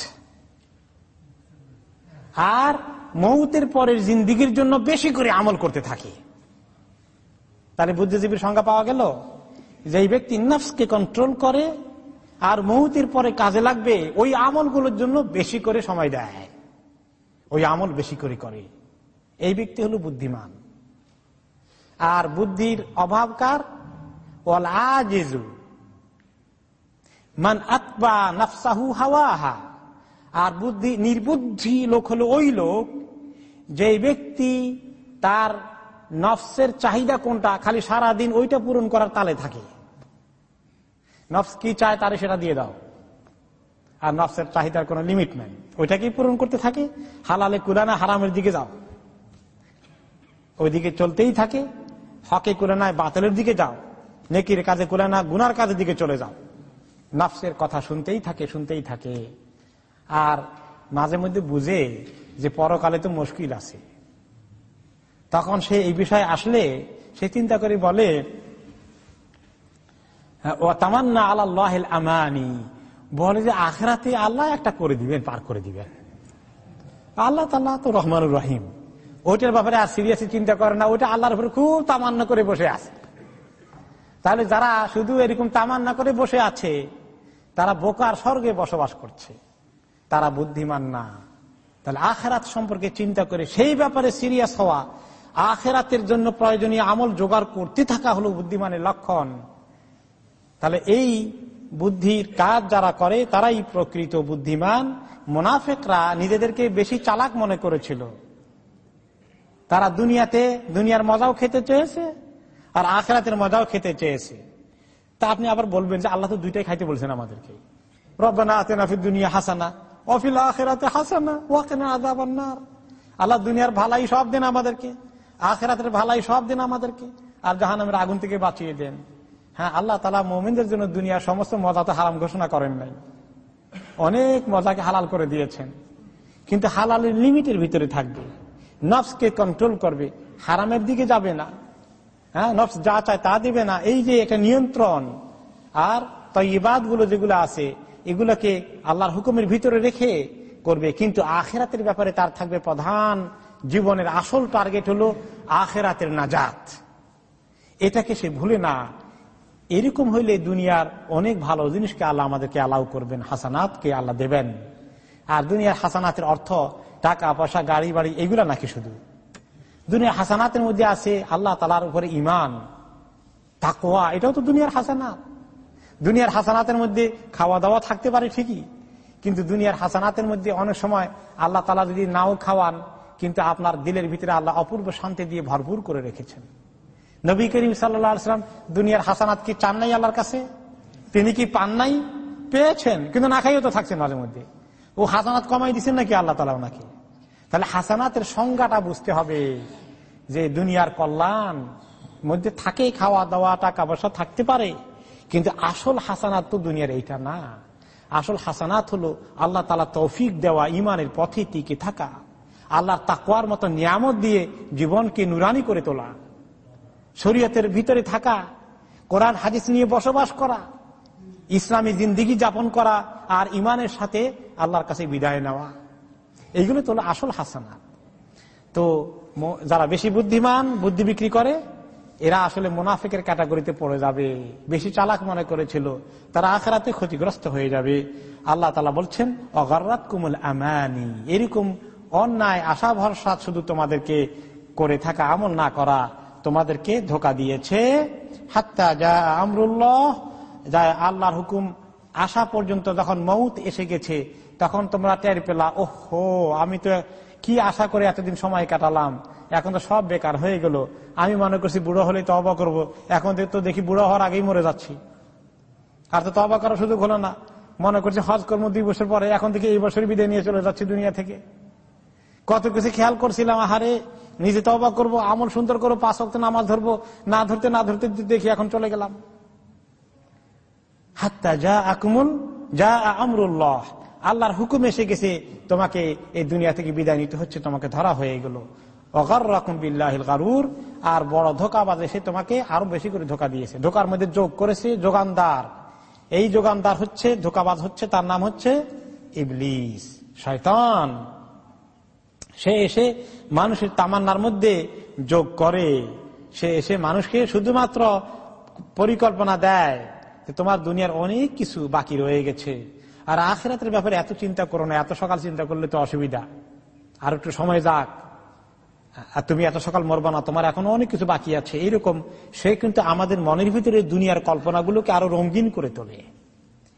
[SPEAKER 1] আর মৌতের পরের জিন্দিগির জন্য বেশি করে আমল করতে থাকে তাহলে বুদ্ধিজীবীর সংজ্ঞা পাওয়া গেল যে ব্যক্তি নফসকে কন্ট্রোল করে আর মহুতির পরে কাজে লাগবে ওই আমলগুলোর জন্য বেশি করে সময় দেয় ওই আমল বেশি করে করে এই ব্যক্তি হলো বুদ্ধিমান আর বুদ্ধির অভাবকার ওয়াল আজিজু মান আতবা নাফসাহু হাওয়াহা আর বুদ্ধি নির্বুদ্ধি লোক হলো ওই লোক যে ব্যক্তি তার নফসের চাহিদা কোনটা খালি সারা দিন ওইটা পূরণ করার তালে থাকে নফস কি চায় তারে সেটা দিয়ে দাও আর নফসের চাহিদার কোন লিমিট নাই ওইটাকেই পূরণ করতে থাকি হালালে কুরানা হারামের দিকে যাও ওইদিকে চলতেই থাকে হকে কুরানায় বাতিলের দিকে যাও নেকির কাজে কুরানা গুনার কাজের দিকে চলে যাও নফসের কথা শুনতেই থাকে শুনতেই থাকে আর মাঝে মধ্যে বুঝে যে পরকালে তো মুশকিল আছে তখন সে এই বিষয়ে আসলে সে চিন্তা করে বলে হ্যাঁ, ও তামান্না আল্লাহ আমানি বলে যে আখরাতে আল্লাহ একটা করে দিবেন পার করে দিবেন আল্লাহ তাল্লাহ তো রহমানুর রহিম ওইটার ব্যাপারে আর সিরিয়াসলি চিন্তা করে না ওইটা আল্লাহর উপরে খুব তামান্না করে বসে আছে তাহলে যারা শুধু এরকম তামান্না করে বসে আছে তারা বোকার স্বর্গে বসবাস করছে তারা বুদ্ধিমান না তাহলে আখেরাত সম্পর্কে চিন্তা করে সেই ব্যাপারে সিরিয়াস হওয়া আখেরাতের জন্য প্রয়োজনীয় আমল জোগাড় করতে থাকা হলো বুদ্ধিমানের লক্ষণ তাহলে এই বুদ্ধির কাজ যারা করে তারাই প্রকৃত বুদ্ধিমান মোনাফেকরা নিজেদেরকে বেশি চালাক মনে করেছিল তারা দুনিয়াতে দুনিয়ার মজাও খেতে চেয়েছে আর আখরাতের মজাও খেতে চেয়েছে তা আপনি আবার বলবেন যে আল্লাহ তো দুইটাই খাইতে বলছেন আমাদেরকে রব্বানা আতে নাফি দুনিয়া হাসানা অফিল আখেরাতে হাসানা ওয়াকেনা আদাবান্নার আল্লাহ দুনিয়ার ভালাই সব দেন আমাদেরকে আখেরাতের ভালাই সব দেন আমাদেরকে আর জাহান আগুন থেকে বাঁচিয়ে দেন হ্যাঁ আল্লাহ তালা মোমিনদের জন্য দুনিয়ার সমস্ত মজা তো হারাম ঘোষণা করেন নাই অনেক মজাকে হালাল করে দিয়েছেন কিন্তু হালালের লিমিটের ভিতরে থাকবে নফসকে কন্ট্রোল করবে হারামের দিকে যাবে না হ্যাঁ নফস যা চায় তা দিবে না এই যে একটা নিয়ন্ত্রণ আর তৈবাদ গুলো যেগুলো আছে এগুলোকে আল্লাহর হুকুমের ভিতরে রেখে করবে কিন্তু আখেরাতের ব্যাপারে তার থাকবে প্রধান জীবনের আসল টার্গেট হলো আখেরাতের নাজাত এটাকে সে ভুলে না এরকম হইলে দুনিয়ার অনেক ভালো জিনিসকে আল্লাহ আমাদেরকে আলাউ করবেন হাসানাতকে আল্লাহ দেবেন আর দুনিয়ার হাসানাতের অর্থ টাকা পয়সা গাড়ি বাড়ি এগুলো নাকি শুধু দুনিয়ার হাসানাতের মধ্যে আছে আল্লাহ তালার উপরে ইমান তাকোয়া এটাও তো দুনিয়ার হাসানাত দুনিয়ার হাসানাতের মধ্যে খাওয়া দাওয়া থাকতে পারে ঠিকই কিন্তু দুনিয়ার হাসানাতের মধ্যে অনেক সময় আল্লাহ তালা যদি নাও খাওয়ান কিন্তু আপনার দিলের ভিতরে আল্লাহ অপূর্ব শান্তি দিয়ে ভরপুর করে রেখেছেন নবী করিম সাল্লাম দুনিয়ার হাসানাত কি চান নাই আল্লাহর কাছে তিনি কি পান নাই পেয়েছেন কিন্তু না খাইও তো থাকছেন মাঝে মধ্যে ও হাসানাত কমাই দিচ্ছেন নাকি আল্লাহ তালা নাকি তাহলে হাসানাতের সংজ্ঞাটা বুঝতে হবে যে দুনিয়ার কল্যাণ মধ্যে থাকে খাওয়া দাওয়া টাকা পয়সা থাকতে পারে কিন্তু আসল হাসানাত তো দুনিয়ার এইটা না আসল হাসানাত হলো আল্লাহ তালা তৌফিক দেওয়া ইমানের পথে টিকে থাকা আল্লাহ তাকুয়ার মতো নিয়ামত দিয়ে জীবনকে নুরানি করে তোলা শরীয়তের ভিতরে থাকা কোরআন হাদিস নিয়ে বসবাস করা ইসলামী জিন্দিগি যাপন করা আর ইমানের সাথে আল্লাহর কাছে বিদায় নেওয়া এইগুলো তো আসল হাসানা তো যারা বেশি বুদ্ধিমান বুদ্ধি বিক্রি করে এরা আসলে মোনাফেকের ক্যাটাগরিতে পড়ে যাবে বেশি চালাক মনে করেছিল তারা আখেরাতে ক্ষতিগ্রস্ত হয়ে যাবে আল্লাহ তালা বলছেন অগররাত কুমল আমানি এরকম অন্যায় আশা ভরসা শুধু তোমাদেরকে করে থাকা আমল না করা তোমাদেরকে ধোকা দিয়েছে হাত্তা যা আমরুল্লাহ যা আল্লাহর হুকুম আসা পর্যন্ত যখন মৌত এসে গেছে তখন তোমরা টের পেলা ও হো আমি তো কি আশা করে এতদিন সময় কাটালাম এখন তো সব বেকার হয়ে গেল আমি মনে করছি বুড়ো হলে অবা করবো এখন তো দেখি বুড়ো হওয়ার আগেই মরে যাচ্ছি আর তো তবা করার সুযোগ হলো না মনে করছি হজ কর্ম দুই বছর পরে এখন থেকে এই বছর বিদায় নিয়ে চলে যাচ্ছি দুনিয়া থেকে কত কিছু খেয়াল করছিলাম আহারে নিজে তবা করবো আমল সুন্দর করবো পাঁচ অক্ত নামাজ ধরবো না ধরতে না ধরতে দেখি এখন চলে গেলাম হাত্তা যা আকুমুল যা আমরুল্লাহ আল্লাহর হুকুম এসে গেছে তোমাকে এই দুনিয়া থেকে বিদায় নিতে হচ্ছে তোমাকে ধরা হয়ে গেল অগার রকম বিল্লাহিল আর বড় ধোকা বাজে সে তোমাকে আরো বেশি করে ধোকা দিয়েছে ধোকার মধ্যে যোগ করেছে যোগানদার এই যোগানদার হচ্ছে ধোকাবাজ হচ্ছে তার নাম হচ্ছে ইবলিস শয়তান সে এসে মানুষের তামান্নার মধ্যে যোগ করে সে এসে মানুষকে শুধুমাত্র পরিকল্পনা দেয় যে তোমার দুনিয়ার অনেক কিছু বাকি রয়ে গেছে আর আখেরাতের ব্যাপারে এত চিন্তা করো না এত সকাল চিন্তা করলে তো অসুবিধা আর একটু সময় যাক আর তুমি এত সকাল মরবো না তোমার এখন অনেক কিছু বাকি আছে এইরকম সে কিন্তু আমাদের মনের ভিতরে দুনিয়ার কল্পনাগুলোকে আরো রঙিন করে তোলে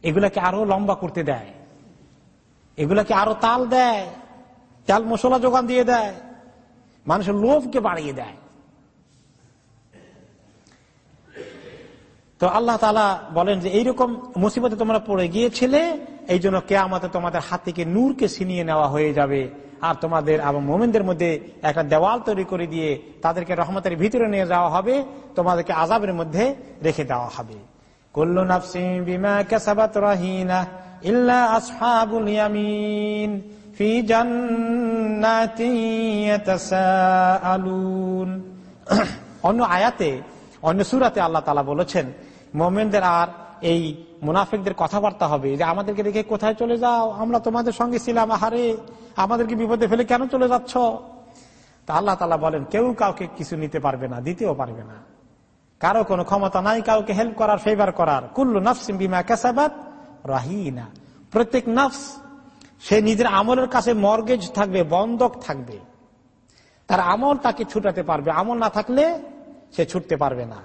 [SPEAKER 1] এগুলাকে আরো লম্বা করতে দেয় এগুলাকে আরো তাল দেয় তেল মশলা যোগান দিয়ে দেয় মানুষের লোভকে বাড়িয়ে দেয় তো আল্লাহ তালা বলেন যে এইরকম মুসিবতে তোমরা পড়ে গিয়েছিলে এই জন্য কে আমাদের তোমাদের হাত থেকে নূরকে ছিনিয়ে নেওয়া হয়ে যাবে আর তোমাদের এবং মোমেনদের মধ্যে একটা দেওয়াল তৈরি করে দিয়ে তাদেরকে রহমতের ভিতরে নিয়ে যাওয়া হবে তোমাদেরকে আজাবের মধ্যে রেখে দেওয়া হবে ইয়ামিন। في অন্য আয়াতে অন্য সুরাতে আল্লাহ তালা বলেছেন মোমেনদের আর এই মুনাফিকদের কথাবার্তা হবে যে আমাদেরকে দেখে কোথায় চলে যাও আমরা তোমাদের সঙ্গে ছিলাম আহারে আমাদেরকে বিপদে ফেলে কেন চলে যাচ্ছ তা আল্লাহ তালা বলেন কেউ কাউকে কিছু নিতে পারবে না দিতেও পারবে না কারো কোনো ক্ষমতা নাই কাউকে হেল্প করার ফেভার করার কুল্লু নাফসিম বিমা কাসাবাত রাহিনা প্রত্যেক নফস সে নিজের আমলের কাছে মর্গেজ থাকবে বন্ধক থাকবে তার আমল তাকে ছুটাতে পারবে আমল না থাকলে সে ছুটতে পারবে না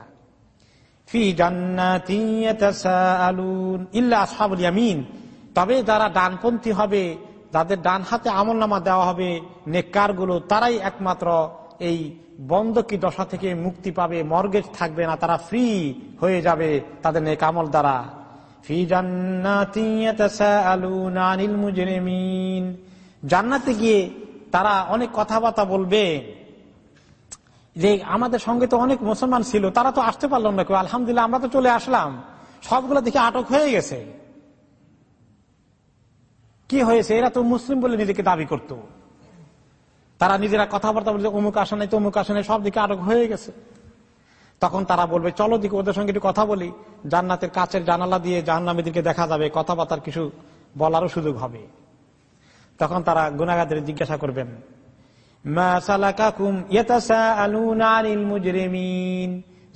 [SPEAKER 1] তবে যারা ডানপন্থী হবে যাদের ডান হাতে আমল নামা দেওয়া হবে নেককার গুলো তারাই একমাত্র এই বন্ধকি দশা থেকে মুক্তি পাবে মর্গেজ থাকবে না তারা ফ্রি হয়ে যাবে তাদের নেক আমল দ্বারা জান্নাতে গিয়ে তারা অনেক কথাবার্তা বলবে যে আমাদের সঙ্গে তো অনেক মুসলমান ছিল তারা তো আসতে পারলাম না কেউ আলহামদুলিল্লাহ আমরা তো চলে আসলাম সবগুলো দেখে আটক হয়ে গেছে কি হয়েছে এরা তো মুসলিম বলে নিজেকে দাবি করত তারা নিজেরা কথাবার্তা বলছে অমুক আসনে তমুক আসনে সব দিকে আটক হয়ে গেছে তখন তারা বলবে চলো দিকে ওদের সঙ্গে একটু কথা বলি জান্নাতের কাছের জানালা দিয়ে জাহান্নামীদেরকে দেখা যাবে কথাবার্তার কিছু বলারও সুযোগ হবে তখন তারা গুনাগাদের জিজ্ঞাসা করবেন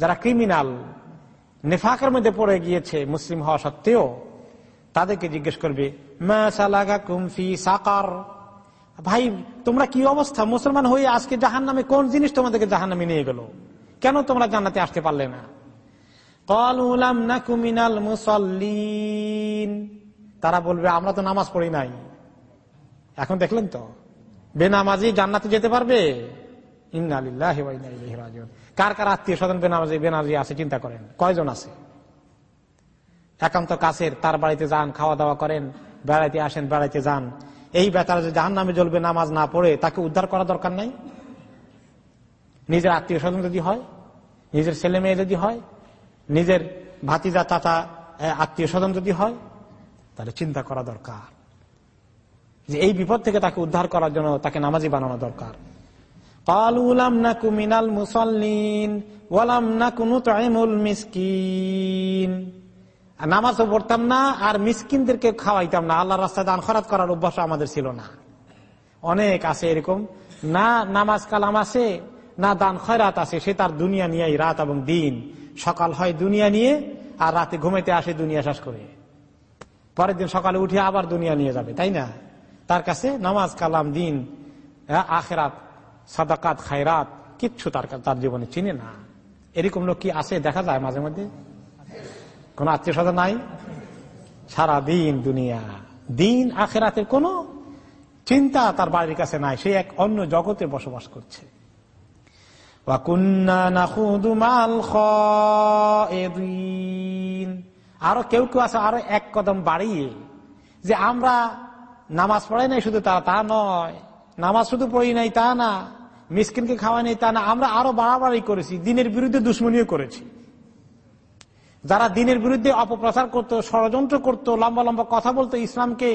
[SPEAKER 1] যারা ক্রিমিনাল নেফাকের মধ্যে পড়ে গিয়েছে মুসলিম হওয়া সত্ত্বেও তাদেরকে জিজ্ঞেস করবে সাকার ভাই তোমরা কি অবস্থা মুসলমান হয়ে আজকে জাহান নামে কোন জিনিস তোমাদেরকে জাহান নামে নিয়ে গেলো কেন তোমরা জান্নাতে আসতে পারলে না তারা বলবে আমরা তো নামাজ পড়ি নাই এখন দেখলেন তো বেনামাজি জান্নাতে যেতে পারবে কার কার আত্মীয় স্বজন বেনামাজি বেনামাজি আছে চিন্তা করেন কয়জন আছে একান্ত কাছের তার বাড়িতে যান খাওয়া দাওয়া করেন বেড়াইতে আসেন বেড়াইতে যান এই বেতারা যে জাহান নামে জ্বলবে নামাজ না পড়ে তাকে উদ্ধার করা দরকার নাই নিজের আত্মীয় স্বজন যদি হয় নিজের ছেলে মেয়ে যদি হয় নিজের ভাতিজা তাতা আত্মীয় স্বজন যদি হয় তাহলে চিন্তা করা দরকার যে এই বিপদ থেকে তাকে উদ্ধার করার জন্য তাকে নামাজি বানানো দরকার নামাজও পড়তাম না আর মিসকিনদেরকে খাওয়াইতাম না আল্লাহ রাস্তায় দান খরাত করার অভ্যাস আমাদের ছিল না অনেক আছে এরকম না নামাজ কালাম আছে না দান খয়রাত আছে সে তার দুনিয়া নিয়েই রাত এবং দিন সকাল হয় দুনিয়া নিয়ে আর রাতে ঘুমাইতে আসে দুনিয়া শ্বাস করে পরের দিন সকালে উঠে আবার দুনিয়া নিয়ে যাবে তাই না তার কাছে নামাজ কালাম দিন আখেরাত সাদাকাত খায়রাত কিচ্ছু তার তার জীবনে চিনে না এরকম লোক কি আছে দেখা যায় মাঝে মধ্যে কোন আত্মীয় স্বজন নাই সারা দিন দুনিয়া দিন আখেরাতের কোনো চিন্তা তার বাড়ির কাছে নাই সে এক অন্য জগতে বসবাস করছে আরো কেউ কেউ আছে আরো এক কদম বাড়িয়ে যে আমরা নামাজ পড়াই নাই শুধু তা তা নয় নামাজ শুধু পড়ি নাই তা না মিসকিনকে খাওয়াই নাই তা না আমরা আরো বাড়াবাড়ি করেছি দিনের বিরুদ্ধে দুশ্মনীয় করেছি যারা দিনের বিরুদ্ধে অপপ্রচার করত ষড়যন্ত্র করত লম্বা লম্বা কথা বলতো ইসলামকে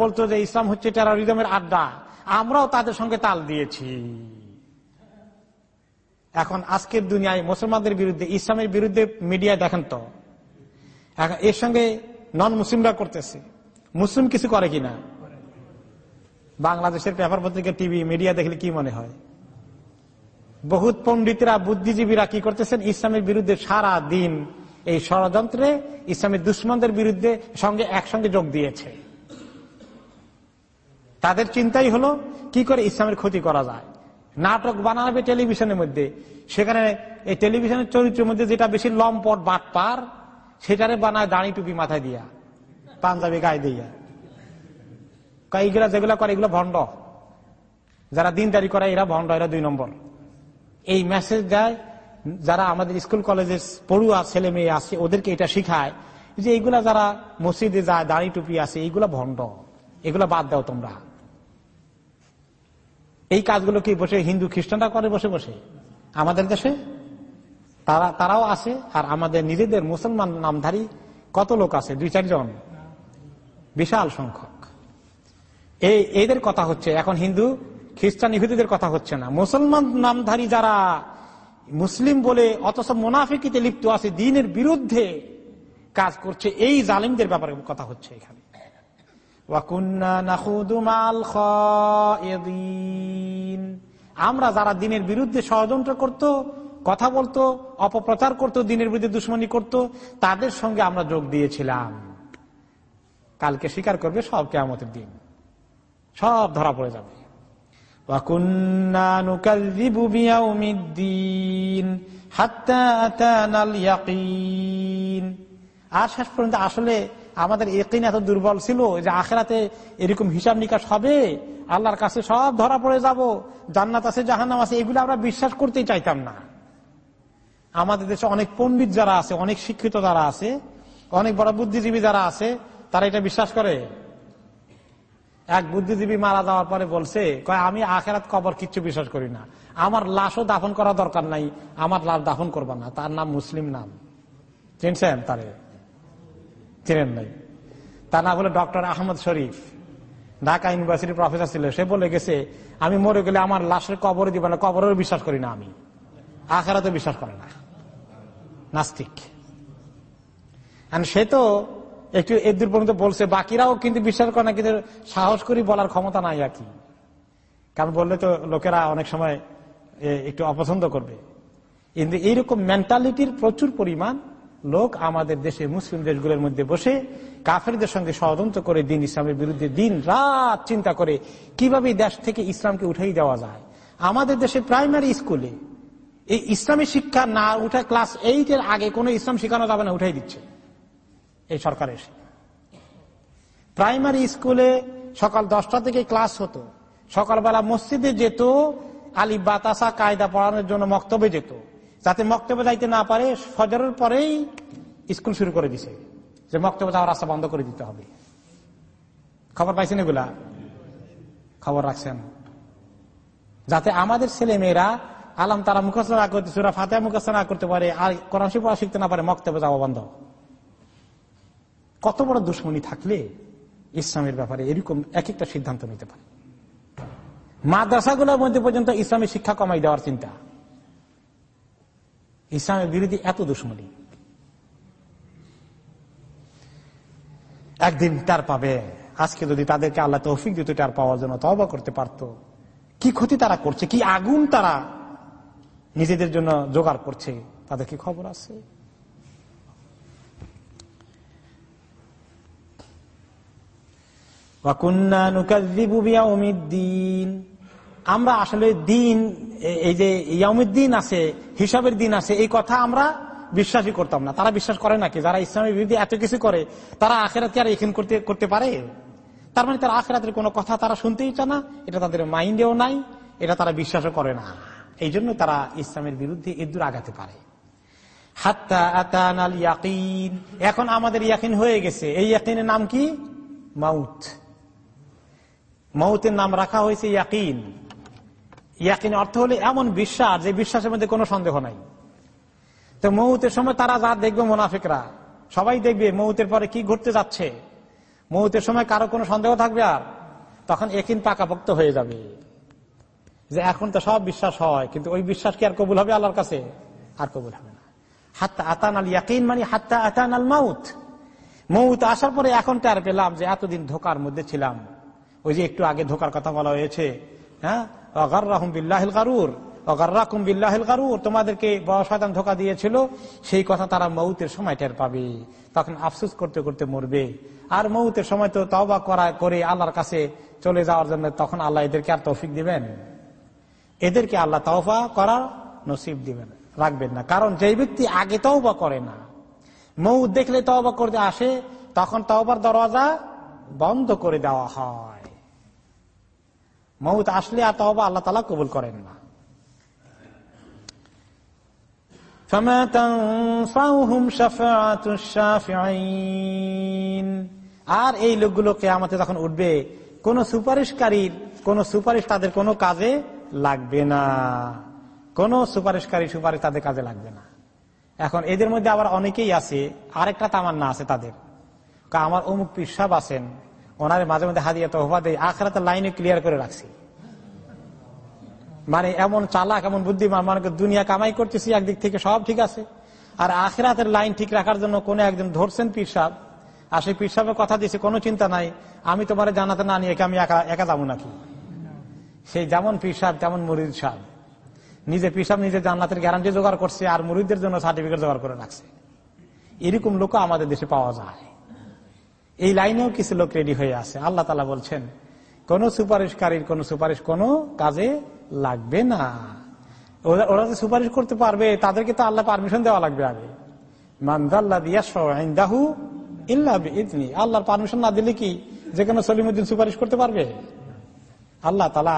[SPEAKER 1] বলতো যে ইসলাম হচ্ছে টেরারিজমের আড্ডা আমরাও তাদের সঙ্গে তাল দিয়েছি এখন আজকের দুনিয়ায় মুসলমানদের বিরুদ্ধে ইসলামের বিরুদ্ধে মিডিয়া দেখেন তো এখন এর সঙ্গে নন মুসলিমরা করতেছে মুসলিম কিছু করে কিনা বাংলাদেশের পেপার পত্রিকা টিভি মিডিয়া দেখলে কি মনে হয় বহুত পন্ডিতরা বুদ্ধিজীবীরা কি করতেছেন ইসলামের বিরুদ্ধে সারা দিন এই ষড়যন্ত্রে ইসলামের দুশ্মনদের বিরুদ্ধে সঙ্গে একসঙ্গে যোগ দিয়েছে তাদের চিন্তাই হলো কি করে ইসলামের ক্ষতি করা যায় নাটক বানাবে টেলিভিশনের মধ্যে সেখানে এই টেলিভিশনের চরিত্রের মধ্যে যেটা বেশি লম্পট বাটপার সেটারে বানায় দাঁড়ি টুপি মাথায় দিয়া পাঞ্জাবি গায়ে দিয়া এইগুলা যেগুলা করে এগুলো ভণ্ড যারা দিনদারি করে এরা ভণ্ড এরা দুই নম্বর এই মেসেজ দেয় যারা আমাদের স্কুল কলেজের পড়ুয়া ছেলে মেয়ে আছে ওদেরকে এটা শিখায় যে এইগুলা যারা মসজিদে যায় দাঁড়ি টুপি আছে এইগুলা ভণ্ড এগুলা বাদ দাও তোমরা এই কাজগুলো কি বসে হিন্দু খ্রিস্টানরা করে বসে বসে আমাদের দেশে তারা তারাও আছে আর আমাদের নিজেদের মুসলমান নামধারী কত লোক আছে দুই চারজন বিশাল সংখ্যক এই এদের কথা হচ্ছে এখন হিন্দু খ্রিস্টান ইহুদিদের কথা হচ্ছে না মুসলমান নামধারী যারা মুসলিম বলে অথচ মোনাফিকিতে লিপ্ত আছে দিনের বিরুদ্ধে কাজ করছে এই জালিমদের ব্যাপারে কথা হচ্ছে এখানে আমরা যারা দিনের বিরুদ্ধে ষড়যন্ত্র করত কথা বলতো অপপ্রচার করত দিনের বিরুদ্ধে দুশ্মনী করত তাদের সঙ্গে আমরা যোগ দিয়েছিলাম কালকে স্বীকার করবে সব কেয়ামতের দিন সব ধরা পড়ে যাবে আর শেষ পর্যন্ত আসলে আমাদের একই এত দুর্বল ছিল যে আখেরাতে এরকম হিসাব নিকাশ হবে আল্লাহর কাছে সব ধরা পড়ে যাব জান্নাত আছে জাহান্নাম আছে এগুলো আমরা বিশ্বাস করতেই চাইতাম না আমাদের দেশে অনেক পণ্ডিত যারা আছে অনেক শিক্ষিত যারা আছে অনেক বড় বুদ্ধিজীবী যারা আছে তারা এটা বিশ্বাস করে এক বুদ্ধিজীবী মারা যাওয়ার পরে বলছে কয় আমি আখেরাত কবর কিচ্ছু বিশ্বাস করি না আমার লাশও দাফন করা দরকার নাই আমার লাশ দাফন করবা না তার নাম মুসলিম নাম চিনছেন তারে চেনেন নাই তা না বলে ডক্টর আহমদ শরীফ ঢাকা ইউনিভার্সিটির প্রফেসর ছিল সে বলে গেছে আমি মরে গেলে আমার লাশের কবরে দিব না কবরের বিশ্বাস করি না আমি আখারাতে বিশ্বাস করে না নাস্তিক সে তো একটু এদূর পর্যন্ত বলছে বাকিরাও কিন্তু বিশ্বাস করে না কিন্তু সাহস করি বলার ক্ষমতা নাই আর কি কারণ বললে তো লোকেরা অনেক সময় একটু অপছন্দ করবে কিন্তু এইরকম মেন্টালিটির প্রচুর পরিমাণ লোক আমাদের দেশে মুসলিম দেশগুলোর মধ্যে বসে কাফেরদের সঙ্গে ষড়যন্ত্র করে দিন ইসলামের বিরুদ্ধে দিন রাত চিন্তা করে কিভাবে দেশ থেকে ইসলামকে উঠেই দেওয়া যায় আমাদের দেশে প্রাইমারি স্কুলে এই ইসলামী শিক্ষা না উঠা ক্লাস এইট এর আগে কোনো ইসলাম শেখানো যাবে না উঠাই দিচ্ছে এই সরকার এসে প্রাইমারি স্কুলে সকাল দশটা থেকে ক্লাস হতো সকালবেলা মসজিদে যেত আলী বাতাসা কায়দা পড়ানোর জন্য মক্তবে যেত যাতে মক্তবে যাইতে না পারে ফজরের পরেই স্কুল শুরু করে দিছে যে মক্তব্য যাওয়ার রাস্তা বন্ধ করে দিতে হবে খবর পাইছেন এগুলা খবর রাখছেন যাতে আমাদের ছেলে মেয়েরা আলম তারা মুখস্থ না করতে সুরা ফাতে মুখস্থ না করতে পারে আর করাশি পড়া শিখতে না পারে মক্তবে যাওয়া বন্ধ কত বড় দুশ্মনী থাকলে ইসলামের ব্যাপারে এরকম এক একটা সিদ্ধান্ত নিতে পারে মাদ্রাসাগুলোর মধ্যে পর্যন্ত ইসলামী শিক্ষা কমাই দেওয়ার চিন্তা ইসলামের বিরোধী এত দুশ্মনী একদিন তার পাবে আজকে যদি তাদেরকে আল্লাহ তৌফিক দিত টার পাওয়ার জন্য তবা করতে পারত কি ক্ষতি তারা করছে কি আগুন তারা নিজেদের জন্য জোগাড় করছে তাদের কি খবর আছে ওয়াকুন্না নুকাজিবু বিয়া উমিদ্দিন আমরা আসলে দিন এই যে ইয়ামুদ্দিন আছে হিসাবের দিন আছে এই কথা আমরা বিশ্বাসই করতাম না তারা বিশ্বাস করে নাকি যারা ইসলামের বিরুদ্ধে এত কিছু করে তারা আখেরাতে আর এখান করতে করতে পারে তার মানে তারা আখেরাতের কোনো কথা তারা শুনতেই চায় না এটা তাদের মাইন্ডেও নাই এটা তারা বিশ্বাসও করে না এই জন্য তারা ইসলামের বিরুদ্ধে ইদুর আগাতে পারে হাত্তা ইয়াকিন এখন আমাদের ইয়াকিন হয়ে গেছে এই ইয়াকিনের নাম কি মাউথ মাউতের নাম রাখা হয়েছে ইয়াকিন ইয়াকিন অর্থ হলো এমন বিশ্বাস যে বিশ্বাসের মধ্যে কোনো সন্দেহ নাই তো মৌতের সময় তারা যা দেখবে মোনাফিকরা সবাই দেখবে মৌতের পরে কি ঘটতে যাচ্ছে মৌতের সময় কারো কোনো সন্দেহ থাকবে আর তখন একিন পাকাপোক্ত হয়ে যাবে যে এখন তো সব বিশ্বাস হয় কিন্তু ওই বিশ্বাস কি আর কবুল হবে আল্লাহর কাছে আর কবুল হবে না হাত্তা আতান আল ইয়াকিন মানে হাত্তা আতান আল মাউত মৌত আসার পরে এখন টার পেলাম যে এতদিন ধোকার মধ্যে ছিলাম ওই যে একটু আগে ধোকার কথা বলা হয়েছে হ্যাঁ অগার্রাহম বিল্লাহিল গারুর অগার্রাকুম বিল্লাহিল গারুর তোমাদেরকে শয়তান ধোকা দিয়েছিল সেই কথা তারা মৌতের সময় টের পাবে তখন আফসুস করতে করতে মরবে আর মৌতের সময় তো তওবা করা করে আল্লাহর কাছে চলে যাওয়ার জন্য তখন আল্লাহ এদেরকে আর তৌফিক দিবেন এদেরকে আল্লাহ তওফা করার নসিব দিবেন রাখবেন না কারণ যে ব্যক্তি আগে তওবা করে না মৌ দেখলে তওবা করতে আসে তখন তওবার দরওয়াজা বন্ধ করে দেওয়া হয় মৌত আসলে আর তবা আল্লাহ তালা কবুল করেন না আর এই লোকগুলোকে আমাদের যখন উঠবে কোন সুপারিশকারীর কোন সুপারিশ তাদের কোনো কাজে লাগবে না কোন সুপারিশকারী সুপারিশ তাদের কাজে লাগবে না এখন এদের মধ্যে আবার অনেকেই আছে আরেকটা তামান্না আছে তাদের আমার অমুক পিসাব আছেন ওনার মাঝে মাঝে হাদিয়া তোহবা দেয় আখরাতে লাইনে ক্লিয়ার করে রাখছি মানে এমন চালাক এমন বুদ্ধিমান মানে দুনিয়া কামাই করতেছি একদিক থেকে সব ঠিক আছে আর আখেরাতের লাইন ঠিক রাখার জন্য কোন একজন ধরছেন পীর সাহ আর সেই পীর সাহেবের কথা দিয়েছে কোনো চিন্তা নাই আমি তোমার জানাতে না নিয়ে আমি একা একা যাবো নাকি সেই যেমন পীর সাহেব তেমন মুরিদ সাহ নিজে পীর সাহেব নিজের জান্নাতের গ্যারান্টি জোগাড় করছে আর মুরিদদের জন্য সার্টিফিকেট জোগাড় করে রাখছে এরকম লোক আমাদের দেশে পাওয়া যায় এই লাইনেও কিছু লোক রেডি হয়ে আছে আল্লাহ তালা বলছেন কোন সুপারিশকারীর কোন সুপারিশ কোন কাজে লাগবে না ওরা যে সুপারিশ করতে পারবে তাদেরকে তো আল্লাহ পারমিশন দেওয়া লাগবে আগে মান্দাল্লাহু ইল্লাবনি আল্লাহর পারমিশন না দিলে কি যে কোনো সলিমুদ্দিন সুপারিশ করতে পারবে আল্লাহ তালা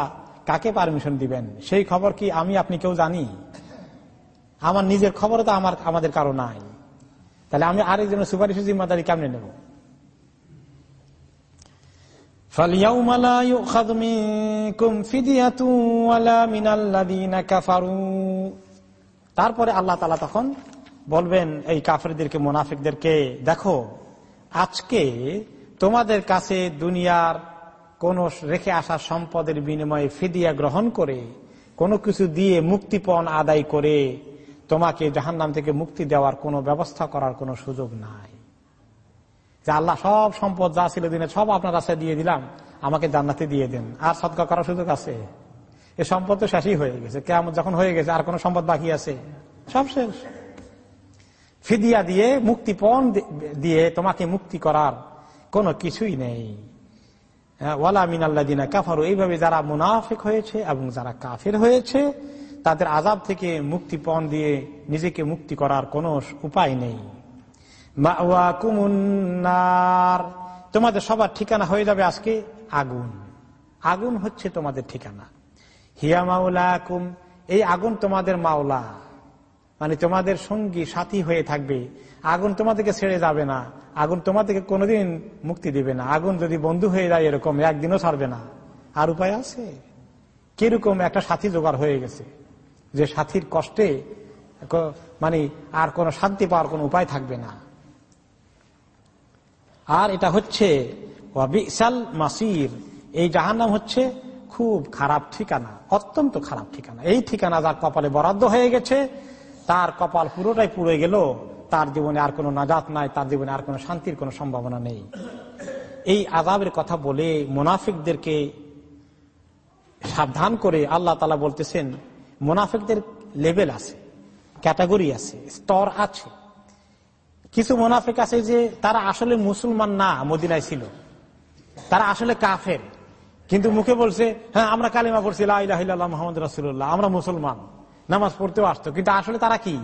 [SPEAKER 1] কাকে পারমিশন দিবেন সেই খবর কি আমি আপনি কেউ জানি আমার নিজের খবর তো আমার আমাদের কারো নাই তাহলে আমি আরেকজনের সুপারিশের জিম্মাদারি কেমনে নেবো فاليوم لا يؤخذ منكم فدية ولا من الذين كفروا তারপরে আল্লাহ তালা তখন বলবেন এই কাফেরদেরকে মুনাফিকদেরকে দেখো আজকে তোমাদের কাছে দুনিয়ার কোন রেখে আসা সম্পদের বিনিময়ে ফিদিয়া গ্রহণ করে কোনো কিছু দিয়ে মুক্তিপণ আদায় করে তোমাকে জাহান্নাম থেকে মুক্তি দেওয়ার কোনো ব্যবস্থা করার কোনো সুযোগ নাই যে আল্লাহ সব সম্পদ যা ছিল দিনে সব আপনার কাছে দিয়ে দিলাম আমাকে জান্নাতে দিয়ে দেন আর সৎকার করার সুযোগ আছে এ সম্পদ তো শেষই হয়ে গেছে কেমন যখন হয়ে গেছে আর কোনো সম্পদ বাকি আছে সব শেষ ফিদিয়া দিয়ে মুক্তিপণ দিয়ে তোমাকে মুক্তি করার কোনো কিছুই নেই হ্যাঁ, ওয়ালা দিনা কাফারু এইভাবে যারা মুনাফিক হয়েছে এবং যারা কাফের হয়েছে তাদের আজাব থেকে মুক্তিপণ দিয়ে নিজেকে মুক্তি করার কোনো উপায় নেই কুমুন্নার তোমাদের সবার ঠিকানা হয়ে যাবে আজকে আগুন আগুন হচ্ছে তোমাদের ঠিকানা হিয়া মাওলা কুম এই আগুন তোমাদের মাওলা মানে তোমাদের সঙ্গী সাথী হয়ে থাকবে আগুন তোমাদেরকে ছেড়ে যাবে না আগুন তোমাদেরকে কোনোদিন মুক্তি দিবে না আগুন যদি বন্ধু হয়ে যায় এরকম একদিনও ছাড়বে না আর উপায় আছে কিরকম একটা সাথী জোগাড় হয়ে গেছে যে সাথীর কষ্টে মানে আর কোনো শান্তি পাওয়ার কোনো উপায় থাকবে না আর এটা হচ্ছে বিশাল মাসির এই জাহান্নাম হচ্ছে খুব খারাপ ঠিকানা অত্যন্ত খারাপ ঠিকানা এই ঠিকানা যার কপালে বরাদ্দ হয়ে গেছে তার কপাল পুরোটাই পুড়ে গেল তার জীবনে আর কোনো নাজাত নাই তার জীবনে আর কোনো শান্তির কোনো সম্ভাবনা নেই এই আজাবের কথা বলে মোনাফিকদেরকে সাবধান করে আল্লাহ তালা বলতেছেন মুনাফিকদের লেভেল আছে ক্যাটাগরি আছে স্তর আছে কিছু মুনাফেক আছে যে তারা আসলে মুসলমান না মদিনায় ছিল তারা আসলে কাফের কিন্তু মুখে বলছে হ্যাঁ আমরা কালিমা পড়ছি মোহাম্মদ রাসুল্লাহ আমরা মুসলমান নামাজ পড়তেও আসতো কিন্তু আসলে তারা কি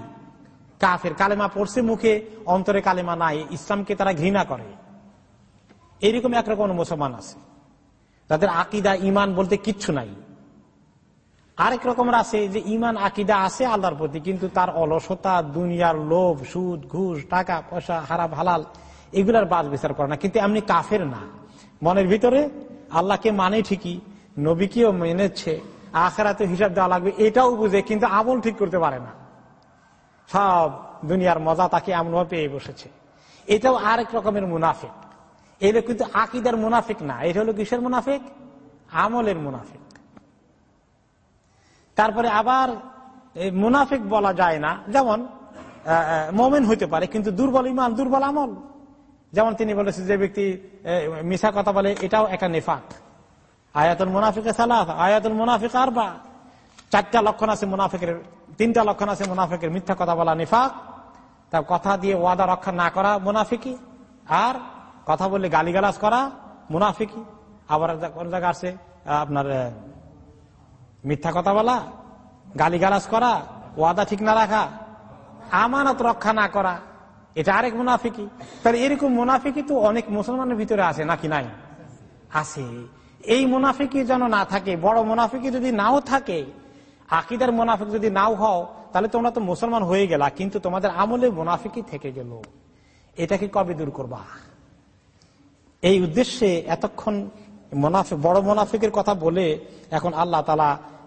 [SPEAKER 1] কাফের কালেমা পড়ছে মুখে অন্তরে কালেমা নাই ইসলামকে তারা ঘৃণা করে এইরকম একরকম মুসলমান আছে তাদের আকিদা ইমান বলতে কিচ্ছু নাই আরেক রকমের আছে যে ইমান আকিদা আছে আল্লাহর প্রতি কিন্তু তার অলসতা দুনিয়ার লোভ সুদ ঘুষ টাকা পয়সা হারাপ হালাল এগুলার বাজ বিচার করে না কিন্তু এমনি কাফের না মনের ভিতরে আল্লাহকে মানে ঠিকই নবীকেও মেনেছে আখেরাতে হিসাব দেওয়া লাগবে এটাও বুঝে কিন্তু আমল ঠিক করতে পারে না সব দুনিয়ার মজা তাকে এমনভাবে পেয়ে বসেছে এটাও আরেক রকমের মুনাফিক এটা কিন্তু আকিদার মুনাফিক না এটা হলো কিসের মুনাফিক আমলের মুনাফিক তারপরে আবার মুনাফিক বলা যায় না যেমন মোমেন হইতে পারে কিন্তু দুর্বল ইমান দুর্বল আমল যেমন তিনি বলেছেন যে ব্যক্তি মিশা কথা বলে এটাও একটা নেফাক আয়াতুল মুনাফিকে সালাহ আয়াতুল মুনাফিক আর বা চারটা লক্ষণ আছে মুনাফিকের তিনটা লক্ষণ আছে মুনাফিকের মিথ্যা কথা বলা নিফাক তার কথা দিয়ে ওয়াদা রক্ষা না করা মুনাফিকি আর কথা বললে গালিগালাজ করা মুনাফিকি আবার কোন জায়গা আছে আপনার মিথ্যা কথা বলা গালিগালাজ করা ওয়াদা ঠিক না রাখা আমানত রক্ষা না করা এটা আরেক মুনাফিকি তাহলে এরকম মুনাফিকি তো অনেক মুসলমানের ভিতরে আছে নাকি নাই আছে এই মুনাফিকি যেন না থাকে বড় মুনাফিকি যদি নাও থাকে আকিদার মুনাফিক যদি নাও হও তাহলে তোমরা তো মুসলমান হয়ে গেলা কিন্তু তোমাদের আমলে মুনাফিকি থেকে গেল এটাকে কবে দূর করবা এই উদ্দেশ্যে এতক্ষণ মোনাফিক বড় মুনাফিকের কথা বলে এখন আল্লাহ তালা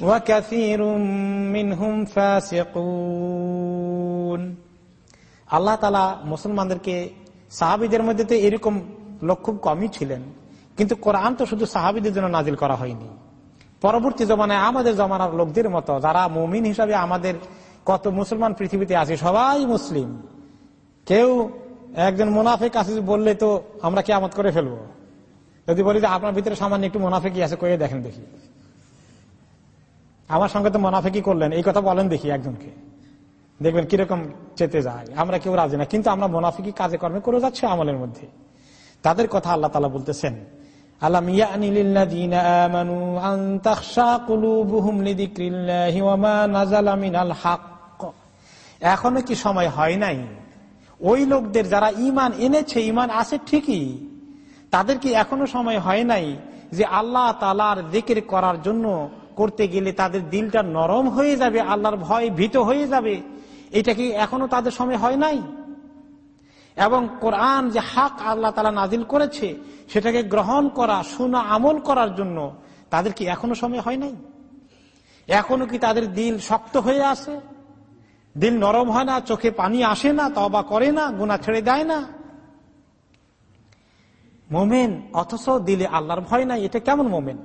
[SPEAKER 1] আল্লাহ তালা মুসলমানদেরকে সাহাবিদের মধ্যে তো এরকম লোক খুব কমই ছিলেন কিন্তু কোরআন তো শুধু সাহাবিদের জন্য নাজিল করা হয়নি পরবর্তী জমানায় আমাদের জমানার লোকদের মতো যারা মুমিন হিসাবে আমাদের কত মুসলমান পৃথিবীতে আছে সবাই মুসলিম কেউ একজন মুনাফেক আছে বললে তো আমরা কেমত করে ফেলবো যদি বলি যে আপনার ভিতরে সামান্য একটু মুনাফেকি আছে কয়ে দেখেন দেখি আমার সঙ্গে তো মনাফিকি করলেন এই কথা বলেন দেখি একজনকে দেখবেন কিরকম চেতে যায় আমরা কেউ রাজি না কিন্তু আমরা মোনাফিকি কাজে কর্মে করে যাচ্ছি আমলের মধ্যে তাদের কথা আল্লাহ তালা বলতেছেন এখনো কি সময় হয় নাই ওই লোকদের যারা ইমান এনেছে ইমান আছে ঠিকই তাদের কি এখনো সময় হয় নাই যে আল্লাহ তালার দিকের করার জন্য করতে গেলে তাদের দিলটা নরম হয়ে যাবে আল্লাহর ভয় ভীত হয়ে যাবে এটা কি এখনো তাদের সময় হয় নাই এবং কোরআন যে হাক আল্লাহ তালা নাজিল করেছে সেটাকে গ্রহণ করা শোনা আমল করার জন্য তাদের কি এখনো সময় হয় নাই এখনো কি তাদের দিল শক্ত হয়ে আছে দিল নরম হয় না চোখে পানি আসে না তবা করে না গুণা ছেড়ে দেয় না মোমেন অথচ দিলে আল্লাহর ভয় নাই এটা কেমন মোমেন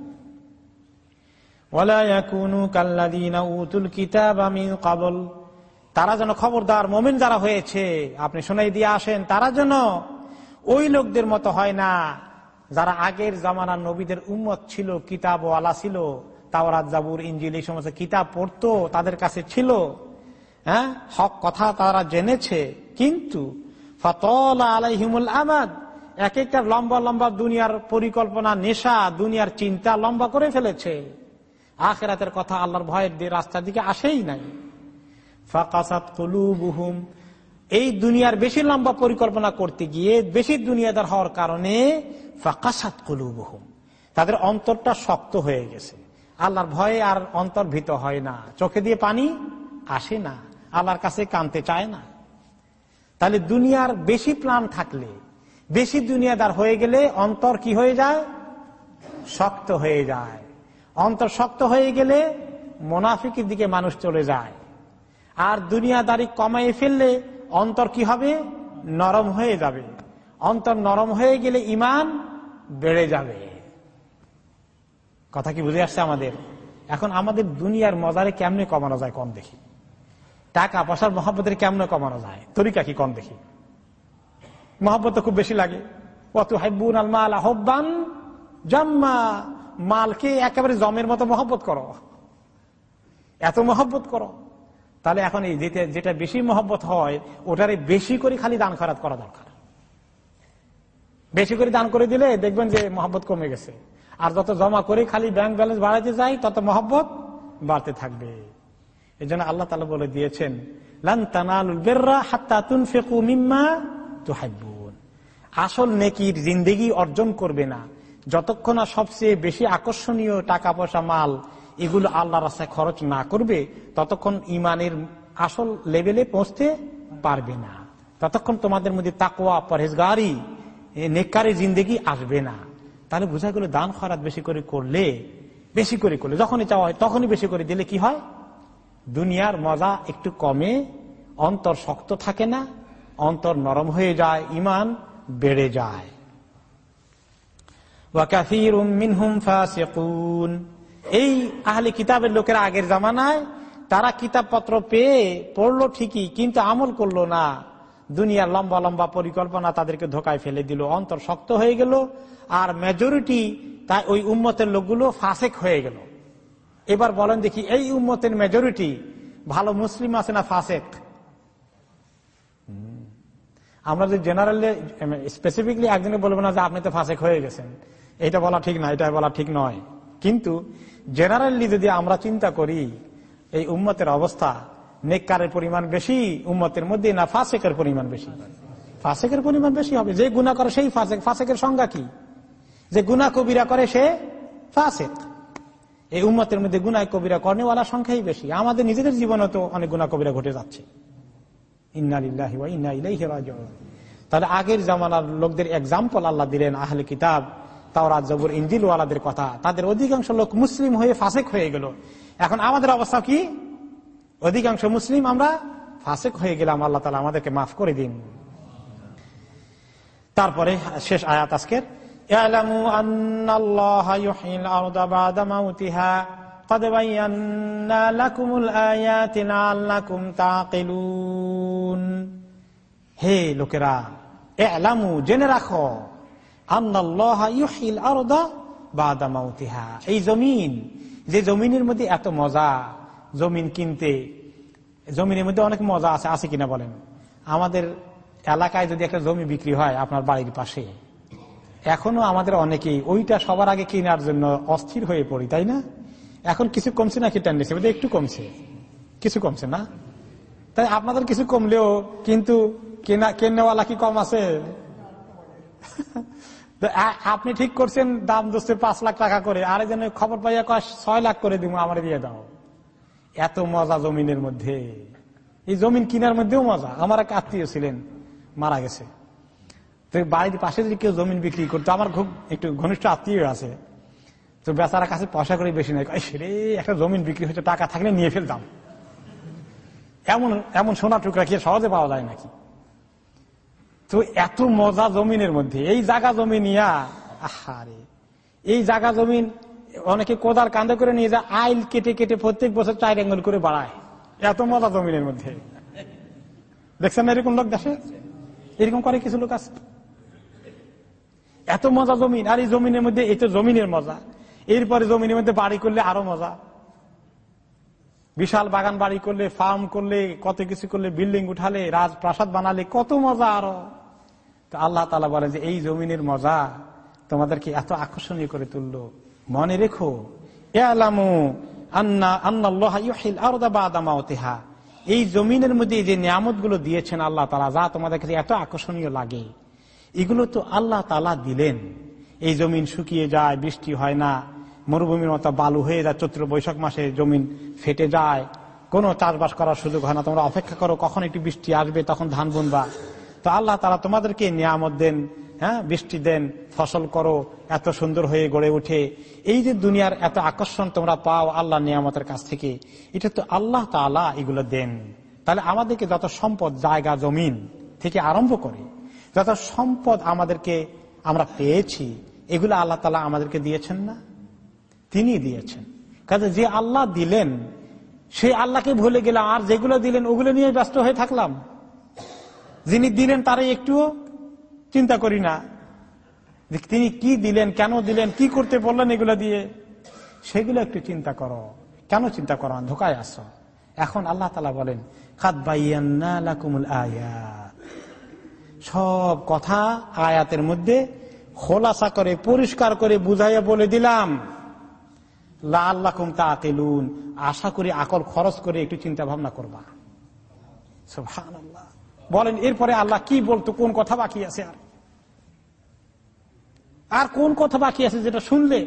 [SPEAKER 1] তারা যেন খবরদার মোমেন যারা হয়েছে আপনি শোনাই দিয়ে আসেন তারা যেন ওই লোকদের মতো হয় না যারা আগের জামানার নবীদের উম্মত ছিল কিতাব আলা ছিল তাওরাত জাবুর ইঞ্জিল এই সমস্ত কিতাব পড়তো তাদের কাছে ছিল হ্যাঁ হক কথা তারা জেনেছে কিন্তু আমাদ এক একটা লম্বা লম্বা দুনিয়ার পরিকল্পনা নেশা দুনিয়ার চিন্তা লম্বা করে ফেলেছে আখেরাতের কথা আল্লাহর ভয়ের দিয়ে রাস্তার দিকে আসেই নাই কলু কলুবুহুম এই দুনিয়ার বেশি লম্বা পরিকল্পনা করতে গিয়ে বেশি দুনিয়াদার হওয়ার কারণে ফাকাসাত বহুম তাদের অন্তরটা শক্ত হয়ে গেছে আল্লাহর ভয়ে আর অন্তর্ভীত হয় না চোখে দিয়ে পানি আসে না আল্লাহর কাছে কানতে চায় না তাহলে দুনিয়ার বেশি প্লান থাকলে বেশি দুনিয়াদার হয়ে গেলে অন্তর কি হয়ে যায় শক্ত হয়ে যায় অন্তর শক্ত হয়ে গেলে মোনাফিকের দিকে মানুষ চলে যায় আর দুনিয়াদারি কমাই ফেললে অন্তর কি হবে নরম হয়ে যাবে অন্তর নরম হয়ে গেলে ইমান বেড়ে যাবে কথা কি বুঝে আসছে আমাদের এখন আমাদের দুনিয়ার মজারে কেমনে কমানো যায় কম দেখি টাকা পয়সার মহাব্বতের কেমনে কমানো যায় তরিকা কি কম দেখি মহাব্বত খুব বেশি লাগে কত হাইবুন আলমা আহ্বান জাম্মা মালকে একেবারে জমের মতো মহব্বত করো এত মহব্বত করো তাহলে এখন এই যেটা যেটা বেশি মহব্বত হয় ওটারে বেশি করে খালি দান খারাপ করা দরকার বেশি করে দান করে দিলে দেখবেন যে মহব্বত কমে গেছে আর যত জমা করে খালি ব্যাংক ব্যালেন্স বাড়াতে যাই তত মহব্বত বাড়তে থাকবে এই জন্য আল্লাহ তালা বলে দিয়েছেন আসল নেকির জিন্দেগি অর্জন করবে না যতক্ষণ না সবচেয়ে বেশি আকর্ষণীয় টাকা পয়সা মাল এগুলো আল্লাহ রাস্তায় খরচ না করবে ততক্ষণ ইমানের আসল লেভেলে পৌঁছতে পারবে না ততক্ষণ তোমাদের মধ্যে তাকোয়া পরেজগারি নেকারে জিন্দেগি আসবে না তাহলে বোঝা গেল দান খরাত বেশি করে করলে বেশি করে করলে যখনই চাওয়া হয় তখনই বেশি করে দিলে কি হয় দুনিয়ার মজা একটু কমে অন্তর শক্ত থাকে না অন্তর নরম হয়ে যায় ইমান বেড়ে যায় এই আহলে কিতাবের লোকেরা আগের জামানায় তারা কিতাবপত্র পেয়ে পড়লো ঠিকই কিন্তু আমল করলো না দুনিয়ার লম্বা লম্বা পরিকল্পনা তাদেরকে ধোকায় ফেলে দিল অন্তর শক্ত হয়ে গেল আর মেজরিটি তাই ওই উম্মতের লোকগুলো ফাঁসেক হয়ে গেল এবার বলেন দেখি এই উম্মতের মেজরিটি ভালো মুসলিম আছে না ফাসেক আমরা যদি জেনারেলি স্পেসিফিকলি একজনকে বলবো না যে আপনি তো ফাসেক হয়ে গেছেন এটা বলা ঠিক না এটা বলা ঠিক নয় কিন্তু জেনারেলি যদি আমরা চিন্তা করি এই উম্মতের অবস্থা নেককারের পরিমাণ বেশি উম্মতের মধ্যে না ফাঁসেকের পরিমাণ বেশি ফাঁসেকের পরিমাণ বেশি হবে যে গুণা করে সেই ফাঁসেক ফাঁসেকের সংজ্ঞা কি যে গুনা কবিরা করে সে ফাঁসেক এই উম্মতের মধ্যে গুনায় কবিরা কর্ণেওয়ালা সংখ্যাই বেশি আমাদের নিজেদের জীবনে তো অনেক গুণা কবিরা ঘটে যাচ্ছে ইন্না তাহলে আগের জামানার লোকদের এক্সাম্পল আল্লাহ দিলেন আহলে কিতাব তাওরা জবুর ইঞ্জিল ওয়ালাদের কথা তাদের অধিকাংশ লোক মুসলিম হয়ে ফাঁসেক হয়ে গেল এখন আমাদের অবস্থা কি অধিকাংশ মুসলিম আমরা ফাঁসেক হয়ে গেলাম আল্লাহ তালা আমাদেরকে মাফ করে দিন তারপরে শেষ আয়াত আজকের হে লোকেরা জেনে রাখো এই জমিন যে জমিনের মধ্যে এত মজা জমিন কিনতে জমিনের মধ্যে অনেক মজা আছে আছে কিনা বলেন আমাদের এলাকায় যদি একটা জমি বিক্রি হয় আপনার বাড়ির পাশে এখনো আমাদের অনেকেই ওইটা সবার আগে কেনার জন্য অস্থির হয়ে পড়ি তাই না এখন কিছু কমছে নাকি টেন্ডেন্সি মধ্যে একটু কমছে কিছু কমছে না তাই আপনাদের কিছু কমলেও কিন্তু কেনা কেনেওয়ালা কি কম আছে আপনি ঠিক করছেন দাম দোষে পাঁচ লাখ টাকা করে আর যেন খবর পাইয়া কয় ছয় লাখ করে দিব আমার দিয়ে দাও এত মজা জমিনের মধ্যে এই জমিন কিনার মধ্যেও মজা আমার এক আত্মীয় ছিলেন মারা গেছে তো বাড়ির পাশে যদি কেউ জমিন বিক্রি করতো আমার খুব একটু ঘনিষ্ঠ আত্মীয় আছে তো বেচারা কাছে পয়সা করে বেশি নাই সেরে একটা জমিন বিক্রি হচ্ছে টাকা থাকলে নিয়ে ফেলতাম এমন এমন সোনা টুকরা কি সহজে পাওয়া যায় নাকি তো এত মজা জমিনের মধ্যে এই জাগা জমি নিয়া আহারে এই জাগা জমিন অনেকে কোদার কান্দে করে নিয়ে যায় আইল কেটে কেটে প্রত্যেক বছর চার আঙ্গুল করে বাড়ায় এত মজা জমিনের মধ্যে দেখছেন এরকম লোক দেখে এরকম করে কিছু লোক আছে এত মজা জমিন আর এই জমিনের মধ্যে এই তো জমিনের মজা এরপরে জমিনের মধ্যে বাড়ি করলে আরো মজা বিশাল বাগান বাড়ি করলে ফার্ম করলে কত কিছু করলে বিল্ডিং উঠালে রাজপ্রাসাদ বানালে কত মজা আরো তো আল্লাহ তালা বলে যে এই জমিনের মজা তোমাদেরকে এত আকর্ষণীয় করে তুলল মনে রেখো এই জমিনের মধ্যে যে নিয়ামত গুলো দিয়েছেন আল্লাহ তালা যা তোমাদের কাছে এত আকর্ষণীয় লাগে এগুলো তো আল্লাহ তালা দিলেন এই জমিন শুকিয়ে যায় বৃষ্টি হয় না মরুভূমির মতো বালু হয়ে যায় চৈত্র বৈশাখ মাসে জমিন ফেটে যায় কোনো চাষবাস করার সুযোগ হয় না তোমরা অপেক্ষা করো কখন একটি বৃষ্টি আসবে তখন ধান বুনবা তো আল্লাহ তারা তোমাদেরকে নিয়ামত দেন হ্যাঁ বৃষ্টি দেন ফসল করো এত সুন্দর হয়ে গড়ে উঠে এই যে দুনিয়ার এত আকর্ষণ তোমরা পাও আল্লাহ নিয়ামতের কাছ থেকে এটা তো আল্লাহ তালা এগুলো দেন তাহলে আমাদেরকে যত সম্পদ জায়গা জমিন থেকে আরম্ভ করে যত সম্পদ আমাদেরকে আমরা পেয়েছি এগুলো আল্লাহ তালা আমাদেরকে দিয়েছেন না তিনি দিয়েছেন কাজে যে আল্লাহ দিলেন সেই আল্লাহকে ভুলে গেলাম আর যেগুলো দিলেন ওগুলো নিয়ে ব্যস্ত হয়ে থাকলাম যিনি দিলেন তারাই একটুও চিন্তা করি না তিনি কি দিলেন কেন দিলেন কি করতে বললেন এগুলো দিয়ে সেগুলো একটু চিন্তা করো কেন চিন্তা করো ধোকায় আস এখন আল্লাহ তালা বলেন খাত আয়াত সব কথা আয়াতের মধ্যে খোলাসা করে পরিষ্কার করে বুঝাইয়া বলে দিলাম লাল্লাকুম তা আকেলুন আশা করি আকল খরচ করে একটু চিন্তা ভাবনা করবা আল্লাহ বলেন এরপরে আল্লাহ কি বলতো কোন কথা বাকি আছে আর আর কোন কথা বাকি আছে যেটা শুনলে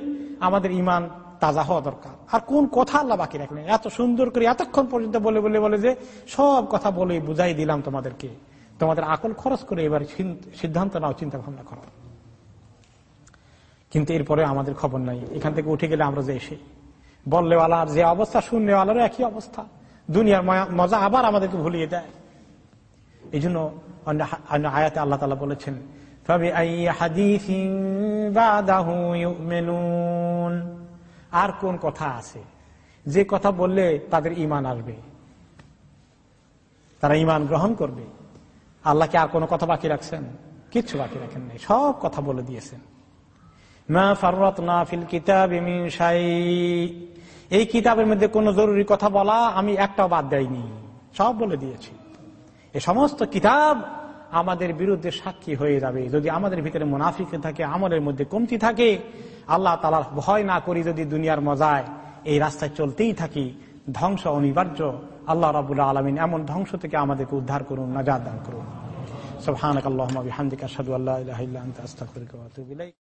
[SPEAKER 1] আমাদের ইমান তাজা হওয়া দরকার আর কোন কথা আল্লাহ বাকি রাখলেন এত সুন্দর করে এতক্ষণ পর্যন্ত বলে বলে বলে যে সব কথা বলে বুঝাই দিলাম তোমাদেরকে তোমাদের আকল খরচ করে এবার সিদ্ধান্ত নাও চিন্তা ভাবনা করো কিন্তু এরপরে আমাদের খবর নাই এখান থেকে উঠে গেলে আমরা যে এসে বললেওয়ালার যে অবস্থা শুনলেওয়ালারও একই অবস্থা দুনিয়ার মজা আবার আমাদেরকে ভুলিয়ে দেয় এই জন্য অন্য আয়াতে আল্লাহ তালা বলেছেন আর কোন কথা আছে যে কথা বললে তাদের ইমান আসবে তারা ইমান গ্রহণ করবে আল্লাহকে আর কোনো কথা বাকি রাখছেন কিচ্ছু বাকি রাখেন নাই সব কথা বলে দিয়েছেন মা ফাররত না ফিল কিতাব এই কিতাবের মধ্যে কোন জরুরি কথা বলা আমি একটাও বাদ দেয়নি সব বলে দিয়েছি এ সমস্ত কিতাব আমাদের বিরুদ্ধে সাক্ষী হয়ে যাবে যদি আমাদের ভিতরে মুনাফিকে থাকে আমলের মধ্যে কমতি থাকে আল্লাহ তালার ভয় না করি যদি দুনিয়ার মজায় এই রাস্তায় চলতেই থাকি ধ্বংস অনিবার্য আল্লাহ রাবুল্লাহ আলমিন এমন ধ্বংস থেকে আমাদেরকে উদ্ধার করুন নাজাদ দান করুন সব হানকাল্লাহ وبحمدك সাদু আল্লাহ